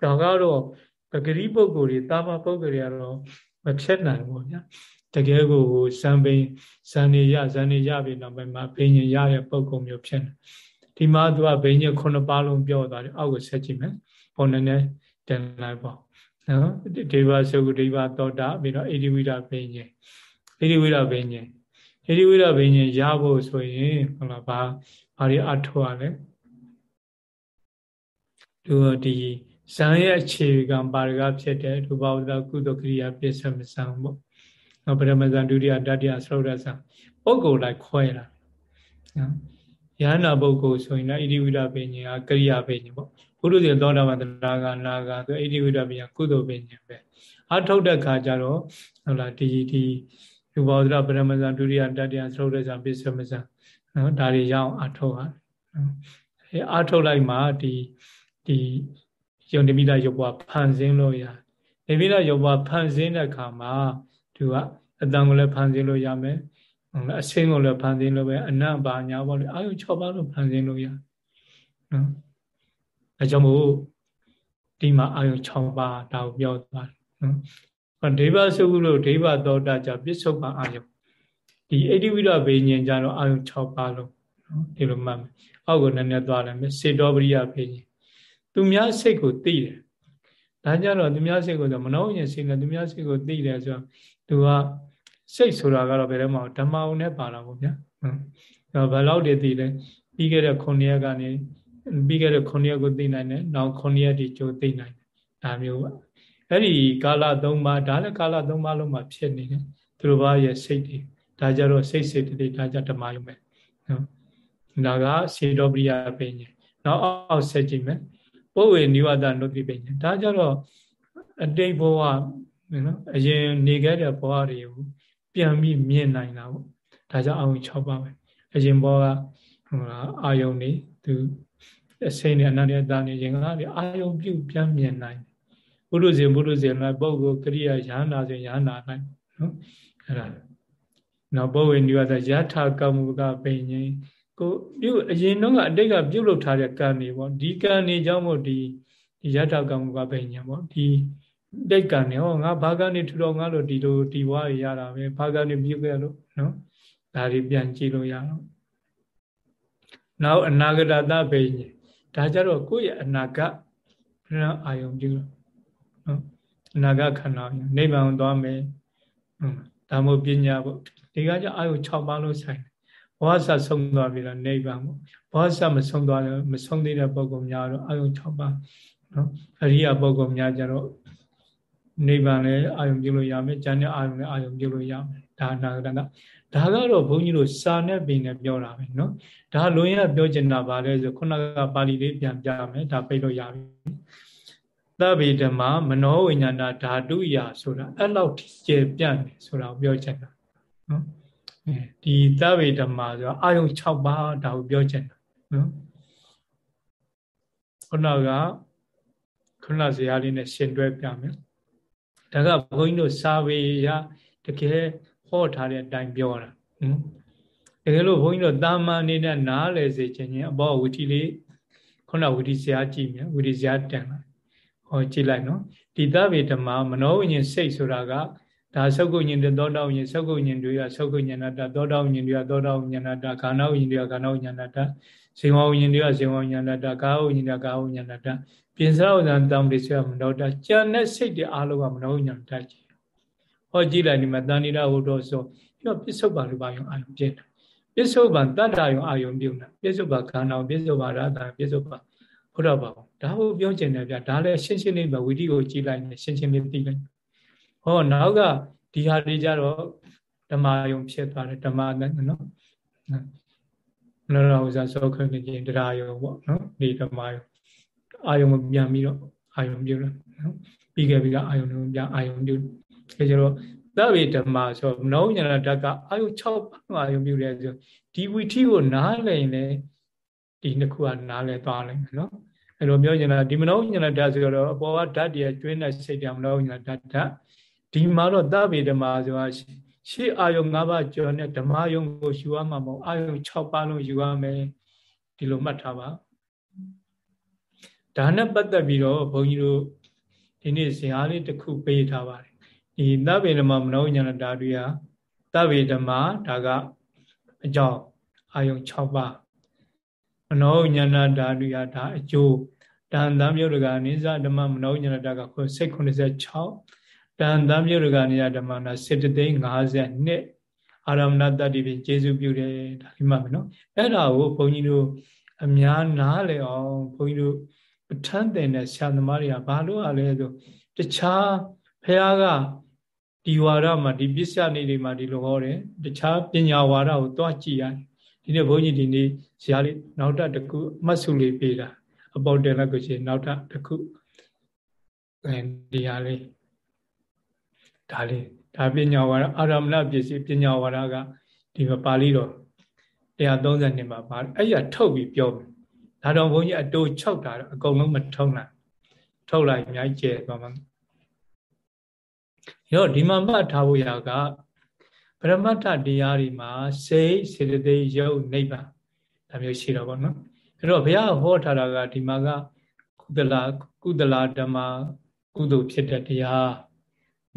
ဒါကတော့ပဂရိပုဂ္ဂိုလ်တွေတာမပုဂ္ဂိုလ်တွေကတော့မဖြစ်နိုင်ဘူးဗျာတကယ်ကိုဇံပိန်ဇံနေရဇံနေရပြီနောက်ပိုင်းမှာဘိညာရတဲ့ပုဂ္ဂိုလ်မျိုးဖြစ်နေဒီမှာသူကဘိညာခုနှစ်ပါးလုံးပြောသွားတယ်အောက်ကိုဆက်ကြည့်မယ်ပုံနဲ့နဲ့တင်လိုက်ပေါ့နော်ဒေဝသုဂဒေဝသောတာပြီးတော့ဣတိဝိဒဘိညာဣတိဝိဒဘိညာဣတိဝိဒဘိညာရဖို့ဆိုရင်ဟုတ်လားဘာ ဘာတွေအထောက်ရလဲသူဒီဇံရဲ့အခြေခံပါရကဖြစ်တဲ့ရူပဝတ္တကုသကရိယာပြစ္ဆမစံပေါ့နော်ပရမဇန်ဒုတိယတတိယသရုတ်ရဆံပုဂ္ဂိုလ်လိုက်ခွဲတာနော်ယန္နာပုဂ္ဂိုလ်ဆိုရင်လည်းဣတိဝိဒပညာကရိယာပညာပေါ့ဘုရုဇေသောတာပန်တရားကနာကဆိုဣတိဝိဒပညာကုသိုလ်ပညာပဲအထုတ်တဲ့ခါကျတော့ဟုတ်လားဒီဒီရူပဝတ္တပရမဇန်ဒုတိယတတိယသရုတ်ရဆံပြစ္ဆမစံ နော်ဒါတွေရအောင်အထုတ်ဟာအဲအထုတ်လိုက်မှဒီဒီယုံနိမိတရုပ်ဘဝဖန်ဆင်းလို့ရနိမိတရုပ်ဘဝဖန်ဆင်းတဲ့အခါမှာသူကအတန်ကိုလည်းဖန်ဆင်းလို့ရမယ်အဆင်းကိုလည်းဖန်ဆင်းလို့ပဲအနတ်ပါညာပေါ့လေအာယု6ပါးလို့ဖန်ဆင်းလို့ရနော်အဲကြောင့်မို့ဒီမှာအာယု6ပါးဒါကိုပြောသွားတယ်နော်ဒေဝစုကုလို့ဒေဝသောတာကြပစ္စုပန်အာယု ဒီအိဋ္ဌိဝိရဘေညင်ကြတော့အာယု6ပါးလို့နော်ဒီလိုမှတ်မယ်အောက်ကိုနည်းနည်းသွားလိုက်မယ်စေတောပရိယဘေညင်သူများစိတ်ကိုသိတယ်ဒါကြတော့သူများစိတ်ကိုဆိုမနောဉ္စိတ်နဲ့သူများစိတ်ကိုသိတယ်ဆိုတော့သူကစိတ်ဆိုတာကတော့ဘယ်တော့မှဓမ္မအောင်နဲ့ပါတာပေါ့ဗျာဟုတ်ဘယ်လောက်တည်းသိလဲပြီးခဲ့တဲ့9ရက်ကနေပြီးခဲ့တဲ့9ရက်ကိုသိနိုင်တယ်နောက်9ရက်ဒီကြိုသိနိုင်တယ်ဒါမျိုးပါအဲ့ဒီကာလ3ပါးဒါလည်းကာလ3ပါးလုံးမှာဖြစ်နေတယ်သူတို့ဘာရဲ့စိတ်တွေ ဒါကြတော့စိတ်စိတ်တွေဒါကြဓမ္မယုံပဲနော်ဒါကစေတောပရိယပင်ညနောက်အောက်ဆက်ကြည့်မယ်ပုဝေနိဝတနုတိပညာဒါကြတော့အတိတ်ဘဝနော်အရင်နေခဲ့တဲ့ဘဝတွေကိုပြန်ပြီးမြင်နိုင်တာပေါ့ဒါကြောင့်အာယုံ6ပါပဲအရင်ဘဝကဟိုအာယုံနေသူအစိမ့်နဲ့အနန္တရတာနေရင်ကအာယုံပြုပြန်မြင်နိုင်ဘုရုဇဉ်ဘုရုဇဉ်လိုက်ပုဂ္ဂိုလ်ကရိယာရဟန္တာဆိုရဟန္တာနိုင်နော်အဲ့ဒါ နောက်ဘဝေနိဝတယထာကမ္မကပိဉ္ဉကိုပြုအရင်တော့ကအတိတ်ကပြုတ်လုထားတဲ့ကံတွေပေါ့ဒီကံတွေကြောင့်မို့ဒီဒီယထာကမ္မကပိညာပေါ့ဒီတိတ်ကနေဟောငါဘာကနေထူတော်ငါလို့ဒီလိုဒီဘဝရရတာပဲဘာကနေပြုခဲ့လို့နော်ဒါတွေပြန်ကြည့်လို့ရတော့နောက်အနာဂတသပိညာဒါကြတော့ကိုယ့်ရဲ့အနာဂတ်ဘယ်အာယုံပြုလို့နော်အနာဂတ်ခန္ဓာနိဗ္ဗာန်သွားမယ်ဟုတ်ဒါမို့ပညာပေါ့ ဒီကကြအာယုံ6ပါးလို့ဆိုင်ဘဝဆက်ဆုံးသွားပြီလားနိဗ္ဗာန်ပေါ့ဘဝဆက်မဆုံးသွားလည်းမဆုံးသေးတဲ့ပုဂ္ဂိုလ်များတော့အာယုံ6ပါးနော်အရိယာပုဂ္ဂိုလ်များကြတော့နိဗ္ဗာန်လည်းအာယုံပြုလို့ရမယ်ဉာဏ်နဲ့အာယုံလည်းအာယုံပြုလို့ရမယ်ဒါနာဂတဒါကတော့ဘုန်းကြီးတို့စာနဲ့ပင်နဲ့ပြောတာပဲเนาะဒါလွန်ရပြောချင်တာပါလဲဆိုခုနကပါဠိလေးပြန်ပြမယ်ဒါပြလို့ရပြီသဗ္ဗေဓမ္မမနောဝိညာဏဓာတုယဆိုတာအဲ့လောက်ကျေပြန့်တယ်ဆိုတာကိုပြောချင်တာ နော်ဒီသဗ္ဗေဓမ္မာဆိုတာအာယုံ6ပါးဒါကိုပြောချင်တာနော်ခုနကခုနဇာလေးနဲ့ရှင်တွဲပြမယ်ဒါကဘုန်းကြီးတို့စာပေရတကယ်ဟောထားတဲ့အတိုင်းပြောတာနော်တကယ်လို့ဘုန်းကြီးတို့တာမန်အနေနဲ့နားလည်စေခြင်းချင်းအဘောဝီတီလေးခုနဝီတီဇာကြည့်မြန်ဝီတီဇာတန်လာဟောကြည့်လိုက်နော်ဒီသဗ္ဗေဓမ္မာမနောဝိညာဉ်စိတ်ဆိုတာက ဒါသုတ်ကုညင်တဲ့သောတာဝိညာဉ်သုတ်ကုညင်တွေကသုတ်ကုညင်တာသောတာဝိညာဉ်တွေကသောတာဝိညာဏတာခန္ဓာဝိညာဉ်တွေကခန္ဓာဝိညာဏတာဇေဝဝိညာဉ်တွေကဇေဝဝိညာဏတာကာဝိညာဉ်တွေကကာဝိညာဏတာပြင်စရဝဇံတံပရိစ္ဆယမနောတာကြံတဲ့စိတ်တွေအားလုံးကမနောဝိညာဏတတ်ကြီးဟောကြည့်လိုက်ဒီမှာတဏိရဝတ္တောဆိုပြီးတော့ပစ္စုပန်လိုပါယုံအာယုံပြည့်တယ်ပစ္စုပန်တတ္တာယုံအာယုံပြုတာပစ္စုပန်ခန္ဓာပစ္စုပန်ရတာပစ္စုပန်ဘုရားပါဒါကိုပြောချင်တယ်ဗျဒါလည်းရှင်းရှင်းလေးပဲဝီတိကိုကြည့်လိုက်နေရှင်းရှင်းလေးသိလိုက် ဟောနောက်ကဒီဟာတွေကြတော့ဓမ္မယုံဖြစ်သွားတယ်ဓမ္မနော်လောလောဥစားသောခရခြင်းတရားယုံပေါ့နော်ဒီဓမ္မယုံအာယုံပြန်ပြီးတော့အာယုံပြုတယ်နော်ပြီးခဲ့ပြီးကအာယုံလုံးပြန်အာယုံပြုအဲကျတော့သဗ္ဗေဓမ္မဆိုမနောဉာဏဓာတ်ကအာယု6ပါးအာယုံပြုတယ်ဆိုဒီဝီထီကိုနားလည်ရင်လည်းဒီနှစ်ခုကနားလည်သွားလိမ့်မယ်နော်အဲလိုပြောချင်တာဒီမနောဉာဏဓာတ်ဆိုတော့အပေါ်ကဓာတ်တည်းကျွင်းတဲ့စိတ်တရားမနောဉာဏဓာတ်ဓာတ် ဒီမှာတော့သဗ္ဗေဓမ္မဆိုတာရှေ့အာယုံ၅ပါးကျော်နဲ့ဓမ္မယုံကိုယူရမှာမဟုတ်အာယုံ6ပါးလုံးယူရမယ်ဒီလိုမှတ်ထားပါဒါနဲ့ပတ်သက်ပြီးတော့ဘုန်းကြီးတို့ဒီနေ့ဇာလေးတစ်ခုပေးထားပါတယ်ဒီသဗ္ဗေဓမ္မမနောဉာဏဓာတုယသဗ္ဗေဓမ္မဒါကအကြောင်းအာယုံ6ပါးမနောဉာဏဓာတုယဒါအကျိုးတန်တမ်းမြို့တကနိစ္စဓမ္မမနောဉာဏဓာကခုစိတ်86 တန်တမ်းမြို့တကနေယဓမ္မနာစေတသိန်း52အာရမဏတတ္တိဖြင့်ကျေစုပြုတယ်ဒါဒီမှာပဲနော်အဲ့ဒါကိုဘုန်းကြီးတို့အများနားလည်အောင်ဘုန်းကြီးတို့ပဋ္ဌာန်းတင်တဲ့ဆရာသမားတွေကဘာလို့ ਆ လဲဆိုတခြားဖះကဒီဝါဒမှာဒီပစ္စယနေတွေမှာဒီလိုဟောတယ်တခြားပညာဝါဒကိုတွားကြည့်ရတယ်ဒီနေ့ဘုန်းကြီးဒီနေ့ဇာလေးနောက်တစ်ခုအမှတ်စုလေးပေးတာအပေါ်တယ်လည်းကိုရှင်နောက်တစ်ခုအဲဒီဟာလေး ဒါလေးဒါပညာဝါဒအာရမဏပစ္စည်းပညာဝါဒကဒီမှာပါဠိတော်132မှာပါအဲ့ရထုတ်ပြီးပြောမယ်ဒါတော့ဘုန်းကြီးအတိုးချုပ်တာတော့အကုန်လုံးမထုံးနိုင်ထုတ်လိုက်အများကြီးကျဲသွားမှာရောဒီမှာမှတ်ထားဖို့ရကပရမတ္ထတရားတွေမှာစိတ်စေတသိက်ယုတ်နိဗ္ဗာန်ဒါမျိုးရှိတော့ဗောနော်အဲ့တော့ဘုရားဟောထားတာကဒီမှာကကုသလာကုသလာဓမ္မကုသိုလ်ဖြစ်တဲ့တရား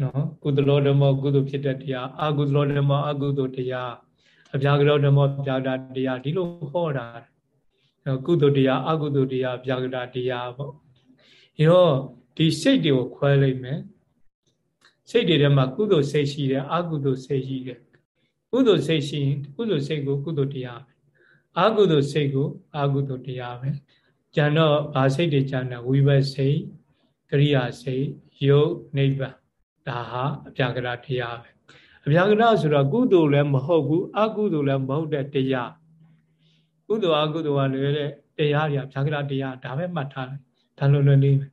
နော်ကုသလောဓမ္မကုသိုလ်ဖြစ်တဲ့တရားအကုသလောဓမ္မအကုသိုလ်တရားအပြာကလောဓမ္မပြာတာတရားဒီလိုဟောတာကုသိုလ်တရားအကုသိုလ်တရားပြာကတာတရားပေါ့အဲတော့ဒီစိတ်တွေကိုခွဲလိုက်မယ်စိတ်တွေထဲမှာကုသိုလ်စိတ်ရှိတယ်အကုသိုလ်စိတ်ရှိတယ်ကုသိုလ်စိတ်ရှိရင်ကုသိုလ်စိတ်ကိုကုသိုလ်တရားပဲအကုသိုလ်စိတ်ကိုအကုသိုလ်တရားပဲကျန်တော့ဗာစိတ်တွေကျန်တယ်ဝိဘတ်စိတ်ကရိယာစိတ်ယုတ်နိဗ္ဗာန် ဒါဟာအပြာကရတရားပဲအပြာကရဆိုတော့ကုသိုလ်လည်းမဟုတ်ဘူးအကုသိုလ်လည်းမဟုတ်တဲ့တရားကုသိုလ်အကုသိုလ်ကလွယ်တဲ့တရားတွေအပြာကရတရားဒါပဲမှတ်ထားတယ်ဒါလွယ်လွယ်လေးပဲ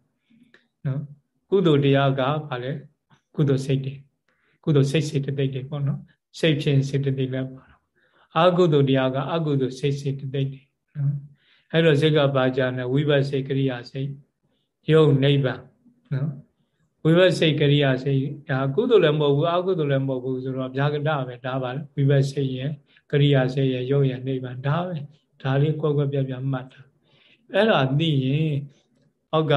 နော်ကုသိုလ်တရားကဘာလဲကုသိုလ်စိတ်တွေကုသိုလ်စိတ်စေတသိက်တွေပေါ့နော်စိတ်ဖြင့်စေတသိက်လည်းပါတော့အကုသိုလ်တရားကအကုသိုလ်စိတ်စေတသိက်တွေနော်အဲ့တော့စိတ်ကပါကြတယ်ဝိပဿစိတ်ကရိယာစိတ်ယုံနိဗ္ဗာန်နော် ဝိပဿစိတ်ကရိယာစိတ်ဒါကုသိုလ်လည်းမဟုတ်ဘူးအကုသိုလ်လည်းမဟုတ်ဘူးဆိုတော့ဗျာကတပဲဒါပါဝိပဿစိတ်ရဲ့ကရိယာစိတ်ရဲ့ယုံရဲ့နိဗ္ဗာန်ဒါပဲဒါလေးကွက်ကွက်ပြပြမှတ်တာအဲ့ဒါသိရင်အောက်က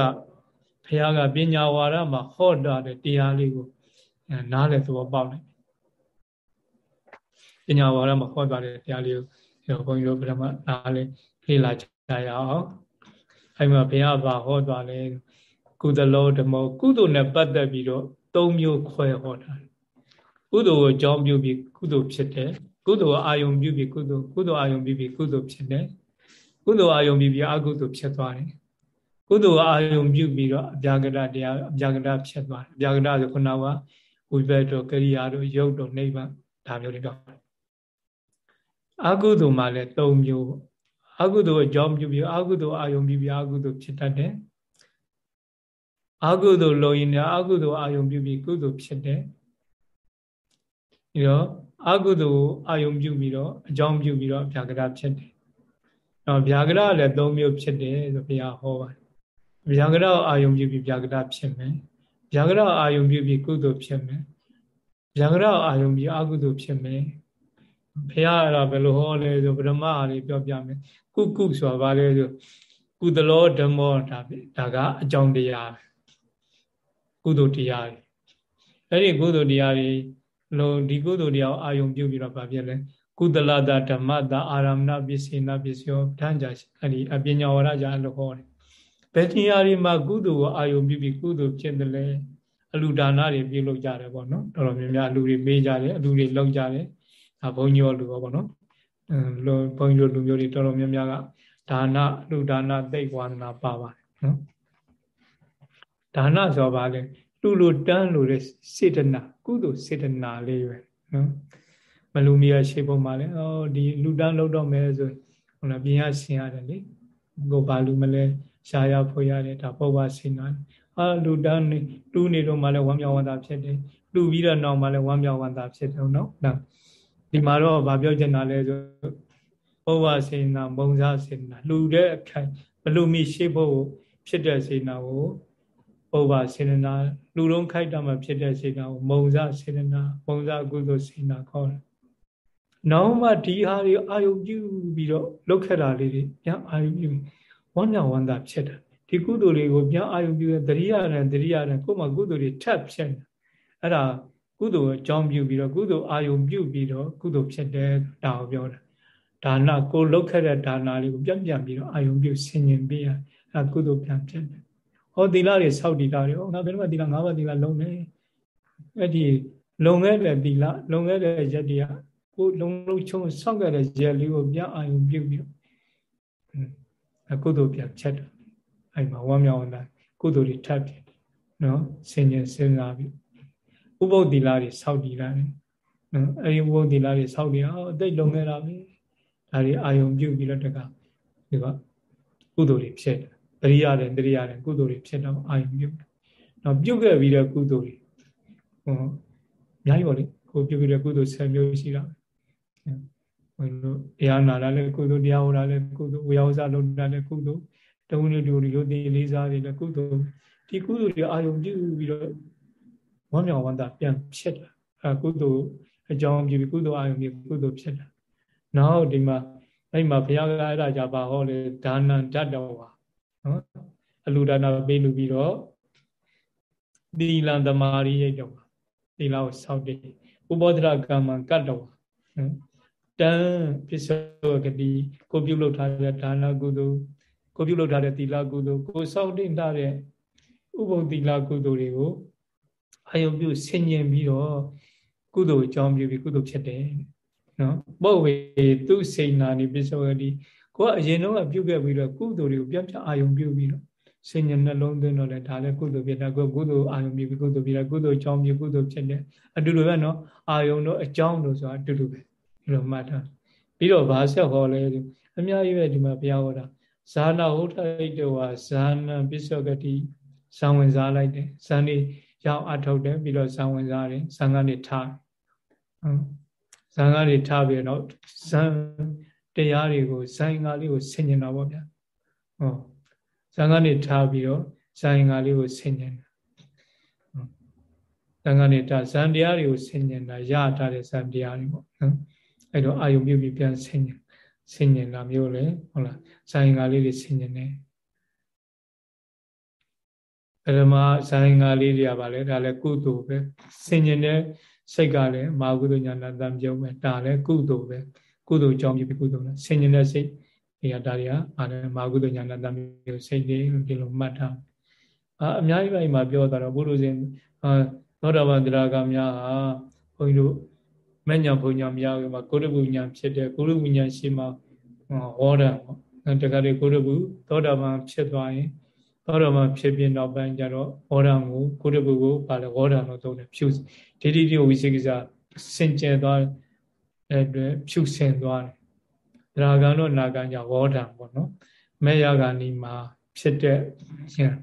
ဘုရားကပညာဝါဒမှာဟောတာတဲ့တရားလေးကိုနားလည်သဘောပေါက်တယ်ပညာဝါဒမှာဟောတာတဲ့တရားလေးကိုဘုန်းကြီးတို့ပထမနားလည်လေ့လာကြရအောင်အဲ့မှာဘုရားဘာဟောသွားလဲ ကုသလောဓမ္မကုသိုလ်နဲ့ပတ်သက်ပြီးတော့၃မျိုးခွဲဟောတာကုသိုလ်ကိုအကြောင်းပြုပြီးကုသိုလ်ဖြစ်တယ်ကုသိုလ်အာယုံပြုပြီးကုသိုလ်ကုသိုလ်အာယုံပြုပြီးကုသိုလ်ဖြစ်တယ်ကုသိုလ်အာယုံပြုပြီးအကုသိုလ်ဖြစ်သွားတယ်ကုသိုလ်အာယုံပြုပြီးတော့အပြာကတတရားအပြာကတဖြစ်သွားတယ်အပြာကတဆိုခုနကဝိဘတ်တို့ကရိယာတို့ယုတ်တို့နိဗ္ဗာန်ဒါမျိုးတွေတော့အကုသိုလ်မှာလည်း၃မျိုးပေါ့အကုသိုလ်အကြောင်းပြုပြီးအကုသိုလ်အာယုံပြုပြီးအကုသိုလ်ဖြစ်တတ်တယ် အကုသိုလ်လုံရင်လည်းအကုသိုလ်အာယုံပြုပြီးကုသိုလ်ဖြစ်တယ်ပြီးတော့အကုသိုလ်အာယုံပြုပြီးတော့အကြောင်းပြုပြီးတော့ဗျာကရဖြစ်တယ်။တော့ဗျာကရလည်း၃မျိုးဖြစ်တယ်ဆိုဘုရားဟောပါတယ်။ဗျာကရအာယုံပြုပြီးဗျာကရဖြစ်မယ်။ဗျာကရအာယုံပြုပြီးကုသိုလ်ဖြစ်မယ်။ဗျာကရအာယုံပြီးအကုသိုလ်ဖြစ်မယ်။ဘုရားအဲ့ဒါဘယ်လိုဟောလဲဆိုပရမအားလေးပြောပြမယ်။ကုကုဆိုတာဘာလဲဆိုကုသလောဓမ္မောဒါဒါကအကြောင်းတရား ကုသိုလ်တရားတွေအဲ့ဒီကုသိုလ်တရားတွေလုံးဒီကုသိုလ်တရားအာယုံပြုပြီးတော့ဗာပြလဲကုသလတာဓမ္မတာအာရမဏပစ္စေနာပစ္စယောဓာန်ကြအဲ့ဒီအပညာဝရကြလို့ဟောတယ်ဘယ်တရားတွေမှာကုသိုလ်ကိုအာယုံပြုပြီးကုသိုလ်ဖြစ်တယ်လဲအလူဒါနတွေပြုလုပ်ကြတယ်ပေါ့နော်တော်တော်များများအလူတွေပေးကြတယ်အလူတွေလုပ်ကြတယ်ဒါဘုန်းကြီးရောလူရောပေါ့နော်အဲလိုဘုန်းကြီးတို့လူမျိုးတွေတော်တော်များများကဒါနလူဒါနသိဝါဒနာပါပါတယ်နော် ဒါနဆိုပါလေလူလူတန်းလို့တဲ့စေတနာကုသိုလ်စေတနာလေးပဲနော်မလူမီရရှိဖို့မှလည်းဩဒီလူတန်းလောက်တော့မယ်ဆိုဟုတ်လားပြင်ရဆင်ရတယ်လေကိုဘာလူမလဲရှားရဖို့ရတယ်ဒါပုဗ္ဗဆင်နာအာလူတန်းနေတူးနေတော့မှလည်းဝမ်းမြောက်ဝမ်းသာဖြစ်တယ်လူပြီးတော့နောက်မှလည်းဝမ်းမြောက်ဝမ်းသာဖြစ်တယ်နော်ဒါဒီမှာတော့ဗာပြောချင်တာလဲဆိုပုဗ္ဗစေနာမုံစားစေနာလူတဲ့အခိုင်ဘလူမီရှိဖို့ဖြစ်တဲ့စေနာကို ပုဗ္ဗစေတနာလူလုံးခိုက်တာမှဖြစ်တဲ့စေတနာကိုမုံစစေတနာမုံစကုသိုလ်စေတနာခေါ်တယ်။နောက်မှဒီဟာတွေအာယုပြုပြီးတော့လောက်ခဲ့တာလေးတွေပြန်အာယုပြုဝမ်းမြောက်ဝမ်းသာဖြစ်တယ်။ဒီကုသိုလ်တွေကိုပြန်အာယုပြုရင်တရိယာနဲ့တရိယာနဲ့ကိုယ်မှကုသိုလ်တွေထပ်ဖြစ်တယ်။အဲ့ဒါကုသိုလ်အကြောင်းပြုပြီးတော့ကုသိုလ်အာယုပြုပြီးတော့ကုသိုလ်ဖြစ်တယ်ဒါကိုပြောတာ။ဒါနကိုလောက်ခဲ့တဲ့ဒါနလေးကိုပြန်ပြန်ပြီးတော့အာယုပြုဆင်ញင်ပေးရအဲ့ကုသိုလ်ပြန်ဖြစ်တယ် ဟောသီလတွေစောက်တည်တာတွေဟောငါဘယ်တော့မှသီလ၅ပါးသီလလုံးနေအဲ့ဒီလုံခဲ့တဲ့သီလလုံခဲ့တဲ့ရက်တွေကကိုလုံလုံချုံစောက်ခဲ့တဲ့ရက်လေးကိုပြန်အာရုံပြုပြီးအကုသိုလ်ပြန်ဖြတ်တယ်အဲ့မှာဝမ်းမြောက်ဝမ်းသာကုသိုလ်တွေထပ်ဖြစ်တယ်နော်ဆင်ញင်စဉ်းစားပြီးဥပုပ်သီလတွေစောက်တည်လာတယ်နော်အဲ့ဒီဥပုပ်သီလတွေစောက်တည်အောင်အသိလုံခဲ့တာပဲဒါတွေအာယုံပြုပြီးတော့တကဒီကကုသိုလ်တွေဖြစ်တယ် တရိရတယ်တရိရတယ်ကုသိုလ်တွေဖြစ်တော့အာယုံပြုတ်နော်ပြုတ်ခဲ့ပြီးတဲ့ကုသိုလ်တွေဟောအများကြီးပါလေကိုပြုတ်ပြီးတဲ့ကုသိုလ်10မျိုးရှိတာဘယ်လိုတရားနာတာလဲကုသိုလ်တရားဟောတာလဲကုသိုလ်ဝေယဝဇလုပ်တာလဲကုသိုလ်တဝိနည်းတူရုပ်တည်လေးစားတွေလဲကုသိုလ်ဒီကုသိုလ်တွေအာယုံပြုပြီးတော့ဝမ်းမြောက်ဝမ်းသာပြန်ဖြစ်လာအဲကုသိုလ်အကြောင်းပြုပြီးကုသိုလ်အာယုံပြုကုသိုလ်ဖြစ်လာနောက်ဒီမှာအဲ့မှာဘုရားကအဲ့ဒါကြပါဟောလေဒါနံတတ္တဝါ နော်အလူဒါနာပေးလူပြီးတော့သီလသမာရိယိတ်တော့သီလကိုစောင့်တည်ဥပောဒရကမ္မကတ္တဝနော်တန်ပစ္စောဂတိကိုပြုလုပ်ထားတဲ့ဒါနကုသိုလ်ကိုပြုလုပ်ထားတဲ့သီလကုသိုလ်ကိုစောင့်တည်ထားတဲ့ဥပုံသီလကုသိုလ်တွေကိုအာယုပြုဆင်ញင်ပြီးတော့ကုသိုလ်အကြောင်းပြုပြီးကုသိုလ်ဖြစ်တယ်နော်ပုတ်ဝေသူစိဏာနိပစ္စောဂတိ ကိုကအရင်တော့ပြုတ်ခဲ့ပြီးတော့ကုသိုလ်တွေကိုပြပြအာယုံပြုပြီးတော့စဉ္ညာနှလုံးသွင်းတော့လေဒါလည်းကုသိုလ်ဖြစ်တာကိုကုသိုလ်အာယုံပြုပြီးကုသိုလ်ပြီးတာကုသိုလ်အကြောင်းပြုကုသိုလ်ဖြစ်တယ်အတူတူပဲနော်အာယုံတို့အကြောင်းတို့ဆိုတာအတူတူပဲဒီလိုမှတ်ထားပြီးတော့ဘာဆက်ဟောလဲအများကြီးပဲဒီမှာဘုရားဟောတာဇာနာဟုတ်ထိုက်တော့ဟာဇာနာပစ္စောဂတိဇံဝင်စားလိုက်တယ်ဇံနေရောက်အထုတ်တယ်ပြီးတော့ဇံဝင်စားတယ်ဇံကနေထားဟုတ်ဇံကနေထားပြီးတော့ဇံ တရားတွေကိုဇိုင်ငါလေးကိုဆင်ញင်တာပေါ့ဗျာဟောဇံကနေထားပြီးတော့ဇိုင်ငါလေးကိုဆင်ញင်တာဇံကနေထားဇံတရားတွေကိုဆင်ញင်တာရထားတဲ့ဇံတရားတွေပေါ့နော်အဲ့တော့အာယုံပြုပြီးပြန်ဆင်ញင်ဆင်ញင်တာမျိုးလေဟုတ်လားဇိုင်ငါလေးတွေဆင်ញင်တယ်ဘ ဓမ္မဆိုင်ငါလေးတွေကပါလေဒါလည်းကုသိုလ်ပဲဆင်ញင်တဲ့စိတ်ကလည်းမာကုသိုလ်ညာနာတံပြုံးပဲဒါလည်းကုသိုလ်ပဲ ကုသိုလ်ကြောင့်ဖြစ်ကုသိုလ်လားဆင်ញင်တဲ့စိတ်တွေကဒါတွေကအားလည်းမာကုသိုလ်ညာနာတံပြုံးစိတ်တွေဒီလိုမှတ်ထားအာအများကြီးပဲမှာပြောတာတော့ဘုရုဇင်အာသောတာပန်တရားကများဟာဘုန်းကြီးတို့မညံဘုံညာများကမှာကိုရပုညာဖြစ်တဲ့ကိုရပုညာရှိမှဟောတာပေါ့တခါလေကိုရပုသောတာပန်ဖြစ်သွားရင်သောတာပန်ဖြစ်ပြီးနောက်ပိုင်းကျတော့ဟောတာကိုကိုရပုကိုပါလေဟောတာလို့သုံးတယ်ဖြူဒိဋ္ဌိတိဝိသေကိစ္စစင်ကြယ်သွား တဲ့အတွက်ဖြူစင်သွားတယ်။ဒါကံတော့နာကံကြောင့်ဟောတာပေါ့နော်။မေယဂာနီမှာဖြစ်တဲ့ဉာဏ်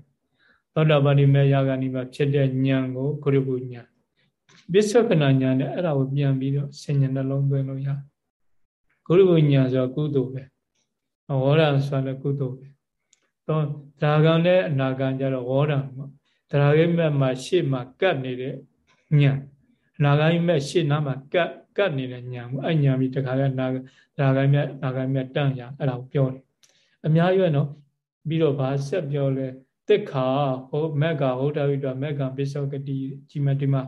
သောတာပတိမေယဂာနီမှာဖြစ်တဲ့ဉာဏ်ကိုကိုရပုဉာဏ်ပစ္စုပ္ပနာဉာဏ်နဲ့အဲ့ဒါကိုပြန်ပြီးတော့ဆင်ញံနှလုံးသွင်းလို့ရကိုရပုဉာဏ်ဆိုကုသိုလ်ပဲ။ဟောတာဆိုလည်းကုသိုလ်ပဲ။တော့ဒါကံနဲ့အနာကံကြတော့ဟောတာပေါ့။ဒါကိမဲ့မှာရှေ့မှာကတ်နေတဲ့ညံအနာဂိုင်းမဲ့ရှေ့နားမှာကတ် ကတ်နေတဲ့ညံကိုအဲ့ညံပြီးတခါကနာနာဂိုင်းမဲ့နာဂိုင်းမဲ့တန့်ရအဲ့ဒါကိုပြောတယ်အများကြီးပဲနော်ပြီးတော့ဗာဆက်ပြောလဲတက်ခါဟိုမက်ကဟောတာဝိတမက်ကပိစောကတိကြီးမဒီမှာ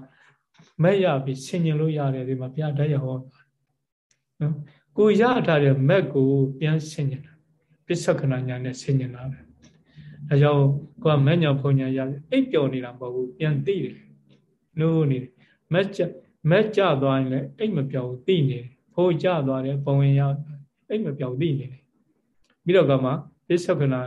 မက်ရပြီးဆင်ញင်လို့ရတယ်ဒီမှာဘုရားတရားဟောနော်ကိုရထားတဲ့မက်ကိုပြန်ဆင်ញင်တာပိဿကနာညာနဲ့ဆင်ញင်တာပဲဒါကြောင့်ကိုကမက်ညာဖုန်ညာရအိပ်ပျော်နေတာမဟုတ်ဘူးပြန်သိတယ်လို့နေတယ်မက်ကြ မက်ကြသွားရင်လည်းအိတ်မပြောင်းသိနေတယ်ဖိုးကြသွားတယ်ဘဝင်ရအိတ်မပြောင်းသိနေတယ်ပြီးတော့ကမှပစ္ဆကနာ